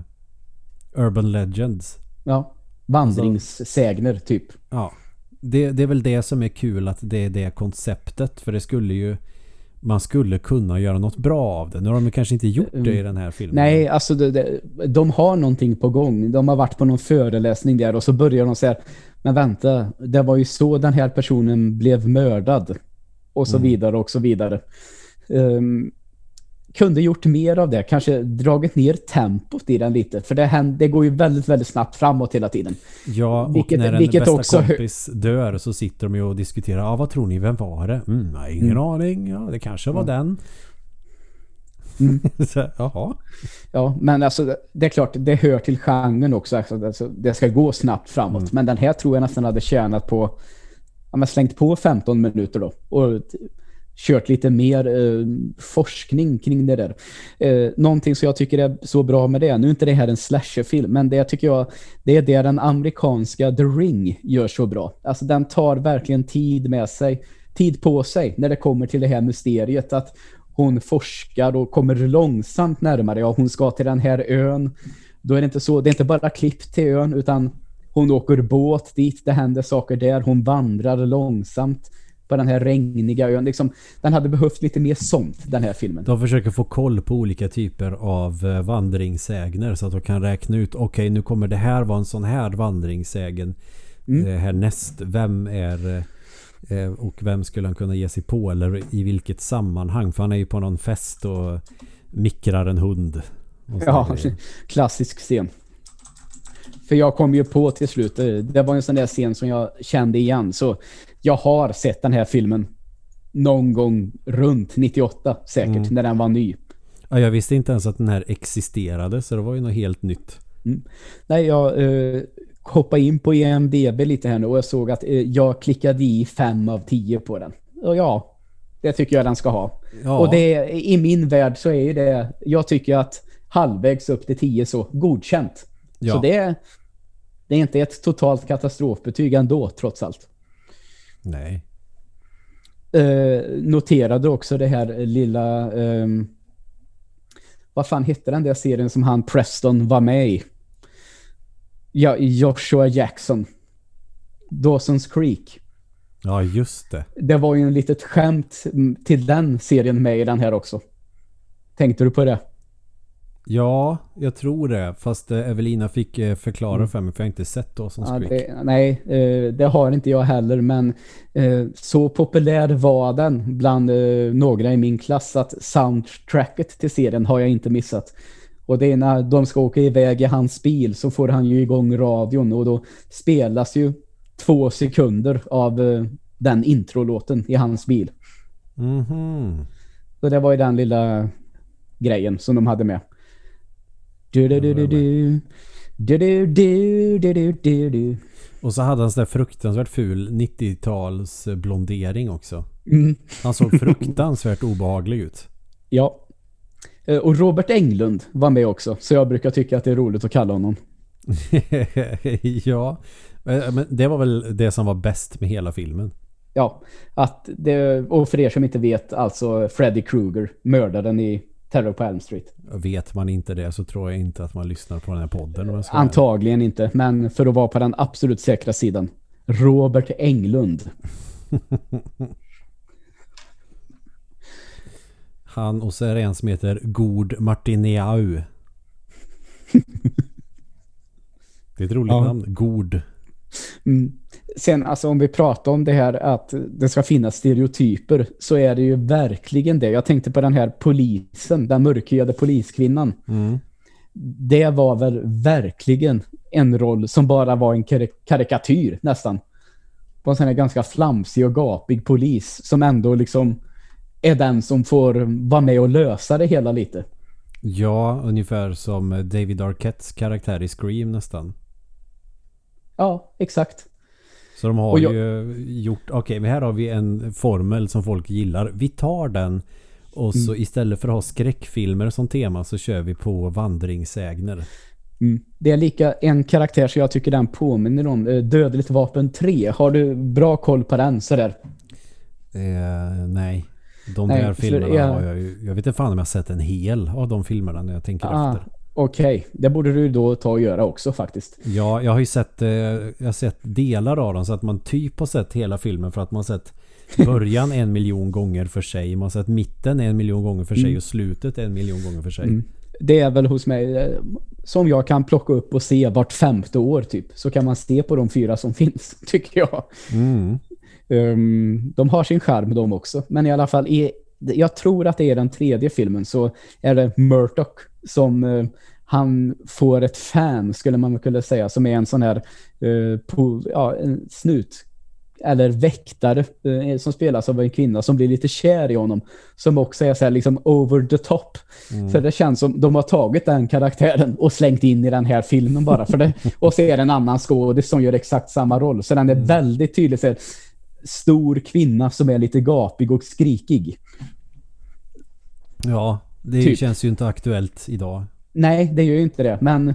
Speaker 2: Urban Legends.
Speaker 1: Ja. Vandringssägner typ.
Speaker 2: Ja. Det, det är väl det som är kul att det är det konceptet. För det skulle ju man skulle kunna göra något bra av det. Nu har de kanske inte gjort det i den här filmen.
Speaker 1: Nej, alltså de, de, de har någonting på gång. De har varit på någon föreläsning där och så börjar de säga men vänta, det var ju så den här personen blev mördad. Och så mm. vidare och så vidare. Um, kunde gjort mer av det. Kanske dragit ner tempot i den lite. För det, händer, det går ju väldigt, väldigt snabbt framåt hela tiden.
Speaker 2: Ja, och vilket, när en vilket bästa också... kompis dör så sitter de ju och diskuterar. Ja, vad tror ni? Vem var det? Mm, har ingen mm. aning. Ja, det kanske var mm. den. Mm. så, jaha.
Speaker 1: Ja, men alltså det är klart, det hör till genren också. Alltså, det ska gå snabbt framåt. Mm. Men den här tror jag nästan hade tjänat på ja, men slängt på 15 minuter då. Och kört lite mer eh, forskning kring det där. Eh, någonting som jag tycker är så bra med det, nu är inte det här en slasherfilm, men det tycker jag, det är det den amerikanska The Ring gör så bra. Alltså den tar verkligen tid med sig, tid på sig när det kommer till det här mysteriet att hon forskar och kommer långsamt närmare. Ja, hon ska till den här ön. Då är det inte så, det är inte bara klipp till ön utan hon åker båt dit, det händer saker där, hon vandrar långsamt på den här regniga ön. Liksom, den hade behövt lite mer sånt, den här filmen.
Speaker 2: De försöker få koll på olika typer av eh, vandringsägner så att de kan räkna ut, okej okay, nu kommer det här vara en sån här vandringsägen mm. eh, härnäst. Vem är eh, och vem skulle han kunna ge sig på eller i vilket sammanhang? För han är ju på någon fest och mikrar en hund.
Speaker 1: Ja, klassisk scen. För jag kom ju på till slut, det var en sån där scen som jag kände igen. Så jag har sett den här filmen någon gång runt 98 säkert, mm. när den var ny.
Speaker 2: Ja, jag visste inte ens att den här existerade, så det var ju något helt nytt.
Speaker 1: Mm. Nej, jag eh, hoppade in på EMDB lite här nu och jag såg att eh, jag klickade i 5 av 10 på den. Och ja, det tycker jag den ska ha. Ja. Och det, i min värld så är ju det, jag tycker att halvvägs upp till 10 så godkänt. Ja. Så det, det är inte ett totalt katastrofbetyg ändå, trots allt.
Speaker 2: Nej.
Speaker 1: Eh, noterade också det här lilla... Eh, vad fan hette den där serien som han Preston var med i? Ja, Joshua Jackson. Dawson's Creek.
Speaker 2: Ja, just det.
Speaker 1: Det var ju en litet skämt till den serien med i den här också. Tänkte du på det?
Speaker 2: Ja, jag tror det. Fast eh, Evelina fick eh, förklara mm. för mig för jag har inte sett Dawson's ja, Creek.
Speaker 1: Det, nej, eh, det har inte jag heller. Men så populär var den bland några i min klass att soundtracket till serien har jag inte missat. Och det är när de ska åka iväg i hans bil så får han ju igång radion och då spelas ju två sekunder av den introlåten i hans bil.
Speaker 2: Mm -hmm.
Speaker 1: Så det var ju den lilla grejen som de hade med. Du, du, du, du, du. Du, du, du, du, du, du, du.
Speaker 2: Och så hade han sån där fruktansvärt ful 90-tals blondering också.
Speaker 1: Mm.
Speaker 2: Han såg fruktansvärt obehaglig ut.
Speaker 1: Ja. Eh, och Robert Englund var med också. Så jag brukar tycka att det är roligt att kalla honom.
Speaker 2: ja. Eh, men det var väl det som var bäst med hela filmen.
Speaker 1: Ja. Att det, och för er som inte vet, alltså Freddy Krueger, mördaren i Terror på Elm Street.
Speaker 2: Vet man inte det så tror jag inte att man lyssnar på den här podden.
Speaker 1: Antagligen inte, men för att vara på den absolut säkra sidan. Robert Englund.
Speaker 2: Han och så är det en som heter God Martineau. det är ett roligt ja. namn. God.
Speaker 1: Mm. Sen alltså om vi pratar om det här att det ska finnas stereotyper så är det ju verkligen det. Jag tänkte på den här polisen, den mörkhyade poliskvinnan.
Speaker 2: Mm.
Speaker 1: Det var väl verkligen en roll som bara var en kar karikatyr nästan. På en sån här ganska flamsig och gapig polis som ändå liksom är den som får vara med och lösa det hela lite.
Speaker 2: Ja, ungefär som David Arquettes karaktär i Scream nästan.
Speaker 1: Ja, exakt.
Speaker 2: Så de har
Speaker 1: jag-
Speaker 2: ju gjort, okej men här har vi en formel som folk gillar. Vi tar den och så
Speaker 1: Mm.
Speaker 2: istället för att ha skräckfilmer som tema så kör vi på vandringssägner.
Speaker 1: Mm. Det är lika en karaktär som jag tycker den påminner om. eh, Dödligt vapen 3. Har du bra koll på den sådär?
Speaker 2: Eh, nej. De
Speaker 1: Nej,
Speaker 2: där filmerna
Speaker 1: jag-
Speaker 2: har jag ju, jag vet inte fan om jag har sett en hel av de filmerna när jag tänker
Speaker 1: Ah,
Speaker 2: efter.
Speaker 1: Okej, det borde du då ta och göra också faktiskt.
Speaker 2: Ja, jag har ju sett, eh, jag har sett delar av dem så att man typ har sett hela filmen för att man har sett början en miljon gånger för sig. Man har sett mitten en miljon gånger för sig
Speaker 1: Mm.
Speaker 2: och slutet en miljon gånger för sig.
Speaker 1: Mm. Det är väl hos mig eh, som jag kan plocka upp och se vart femte år typ. Så kan man se på de fyra som finns, tycker jag.
Speaker 2: Mm.
Speaker 1: Um, de har sin charm de också. Men i alla fall, i, jag tror att det är den tredje filmen så är det Murdoch som eh, han får ett fan, skulle man kunna säga, som är en sån här eh, på, ja, snut eller väktare eh, som spelas av en kvinna som blir lite kär i honom. Som också är så här liksom over the top.
Speaker 2: Mm.
Speaker 1: För det känns som de har tagit den karaktären och slängt in i den här filmen bara. För det, och så är det en annan skådis som gör exakt samma roll. Så den är väldigt tydlig. Så här, stor kvinna som är lite gapig och skrikig.
Speaker 2: Ja, det
Speaker 1: Typ.
Speaker 2: känns ju inte aktuellt idag.
Speaker 1: Nej, det gör ju inte det. Men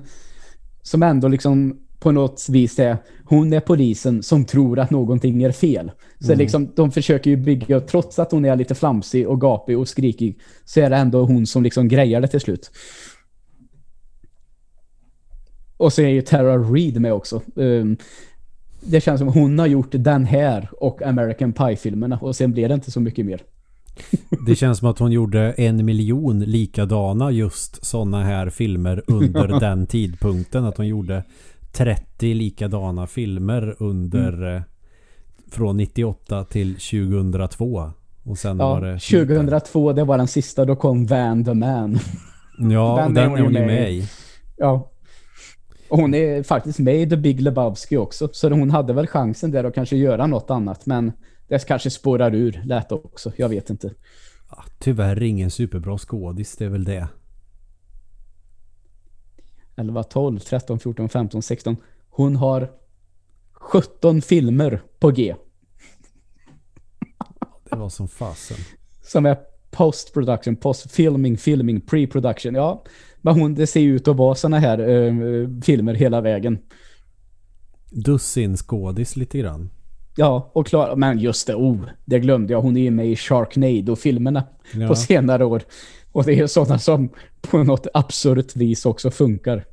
Speaker 1: som ändå liksom på något vis är hon är polisen som tror att någonting är fel. Så liksom de försöker ju bygga, trots att hon är lite flamsig och gapig och skrikig så är det ändå hon som liksom grejar det till slut. Och så är ju Tara Reid med också. Um, det känns som hon har gjort den här och American Pie-filmerna och sen blir det inte så mycket mer.
Speaker 2: Det känns som att hon gjorde en miljon likadana just sådana här filmer under den tidpunkten. Att hon gjorde 30 likadana filmer under
Speaker 1: Mm.
Speaker 2: eh, från 98 till 2002. Och sen var
Speaker 1: Ja,
Speaker 2: det slut där.
Speaker 1: 2002, det var den sista, då kom Van the Man.
Speaker 2: Ja,
Speaker 1: Den
Speaker 2: den är hon ju
Speaker 1: med i. Ja. Och hon är faktiskt med i The Big Lebowski också. Så hon hade väl chansen där att kanske göra något annat. Men det kanske spårar ur lätt också. Jag vet inte.
Speaker 2: Ja, tyvärr ingen superbra skådis, det är väl det.
Speaker 1: 11, 12, 13, 14, 15, 16. Hon har 17 filmer på G.
Speaker 2: Det var som fasen.
Speaker 1: Som är post-production, post-filming, filming, pre-production. Ja, men hon, det ser ut att vara såna här eh, filmer hela vägen.
Speaker 2: Dussin skådis lite grann.
Speaker 1: Ja, och klar, men just det, oh, det glömde jag. Hon är ju med i Sharknado-filmerna
Speaker 2: Ja.
Speaker 1: på senare år. Och det är sådana som på något absurt vis också funkar.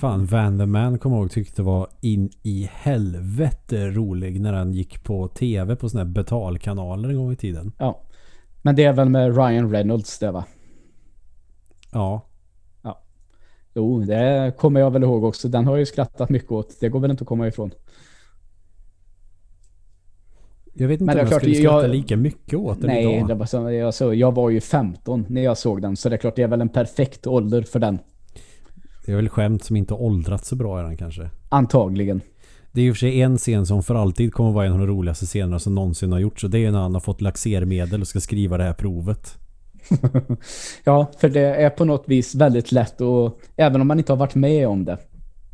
Speaker 2: Fan, Van the Man kommer jag ihåg tyckte var in i helvete rolig när han gick på tv på såna här betalkanaler en gång i tiden.
Speaker 1: Ja. Men det är väl med Ryan Reynolds det va?
Speaker 2: Ja,
Speaker 1: Jo, det kommer jag väl ihåg också. Den har jag ju skrattat mycket åt. Det går väl inte att komma ifrån.
Speaker 2: Jag vet inte
Speaker 1: Men
Speaker 2: om jag
Speaker 1: klart,
Speaker 2: skulle skratta
Speaker 1: jag-
Speaker 2: lika mycket åt den
Speaker 1: Nej,
Speaker 2: idag.
Speaker 1: var så, jag, så, jag var ju 15 när jag såg den. Så det är klart, det är väl en perfekt ålder för den.
Speaker 2: Det är väl skämt som inte åldrats så bra i den kanske.
Speaker 1: Antagligen.
Speaker 2: Det är ju för sig en scen som för alltid kommer vara en av de roligaste scenerna som någonsin har gjorts. Och det är när han har fått laxermedel och ska skriva det här provet.
Speaker 1: Ja, för det är på något vis väldigt lätt och även om man inte har varit med om det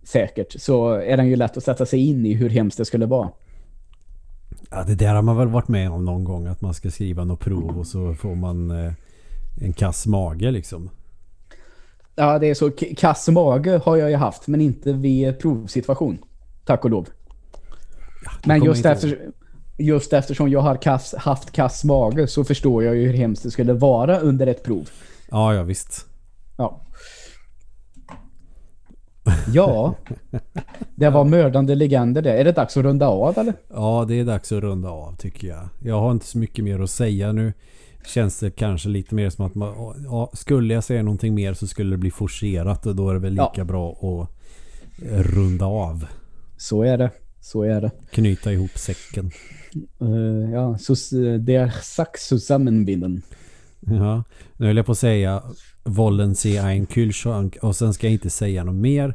Speaker 1: säkert så är den ju lätt att sätta sig in i hur hemskt det skulle vara.
Speaker 2: Ja, det där har man väl varit med om någon gång. Att man ska skriva något prov och så får man eh, en kass mage liksom.
Speaker 1: Ja, det är så. Kass mage har jag ju haft, men inte vid provsituation. Tack och lov. Men
Speaker 2: kommer
Speaker 1: just, efter, just eftersom jag har kass, haft kass mage så förstår jag ju hur hemskt det skulle vara under ett prov.
Speaker 2: Ja, ja visst.
Speaker 1: Ja. Ja, det var mördande legender det. Är det dags att runda av eller?
Speaker 2: Ja, det är dags att runda av tycker jag. Jag har inte så mycket mer att säga nu. Känns det kanske lite mer som att man, ja, skulle jag säga någonting mer så skulle det bli forcerat och då är det väl lika
Speaker 1: Ja.
Speaker 2: bra att eh, runda av.
Speaker 1: Så är det. Så är det.
Speaker 2: Knyta ihop säcken.
Speaker 1: Eh, ja, så s- det är sax zusammenbinden.
Speaker 2: Ja, nu höll jag på att säga Wollen sie ein Kühlschrank och sen ska jag inte säga något mer.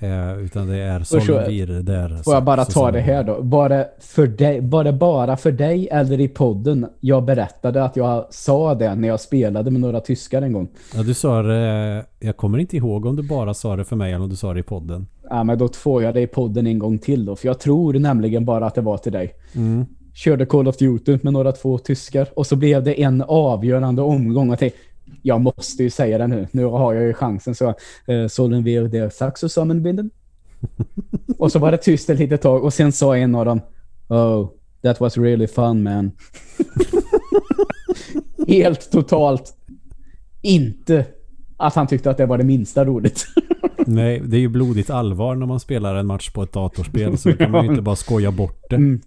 Speaker 2: Eh, utan det är wir där.
Speaker 1: Får jag bara ta det här då? Det, för dig, det bara för dig eller i podden jag berättade att jag sa det när jag spelade med några tyskar en gång?
Speaker 2: Ja, du sa det, jag kommer inte ihåg om du bara sa det för mig eller om du sa det i podden.
Speaker 1: Ja, men då får jag det i podden en gång till då. För jag tror nämligen bara att det var till dig.
Speaker 2: Mm.
Speaker 1: Körde Call of Duty med några två tyskar. Och så blev det en avgörande omgång. Och tänkte, jag måste ju säga det nu. Nu har jag ju chansen. Så eh, Solen wir der Saxo sammanbinden. och så var det tyst ett litet tag. Och sen sa en av dem Oh, that was really fun man. Helt totalt inte att han tyckte att det var det minsta roligt.
Speaker 2: Nej, det är ju blodigt allvar när man spelar en match på ett datorspel. Så kan man ju inte bara skoja bort det.
Speaker 1: Mm.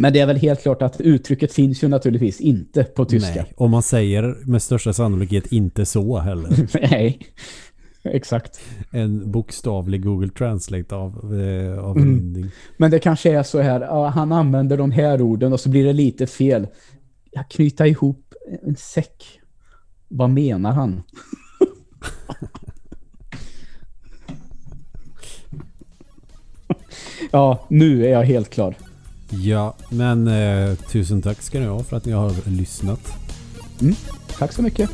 Speaker 1: Men det är väl helt klart att uttrycket finns ju naturligtvis inte på tyska.
Speaker 2: Nej, och man säger med största sannolikhet inte så heller.
Speaker 1: Nej, exakt.
Speaker 2: En bokstavlig Google Translate av, eh, av
Speaker 1: Mm.
Speaker 2: Rinding.
Speaker 1: Men det kanske är så här, ja, han använder de här orden och så blir det lite fel. Jag knyta ihop en säck. Vad menar han? ja, nu är jag helt klar.
Speaker 2: Ja, men eh, tusen tack ska ni ha för att ni har lyssnat.
Speaker 1: Mm, tack så mycket.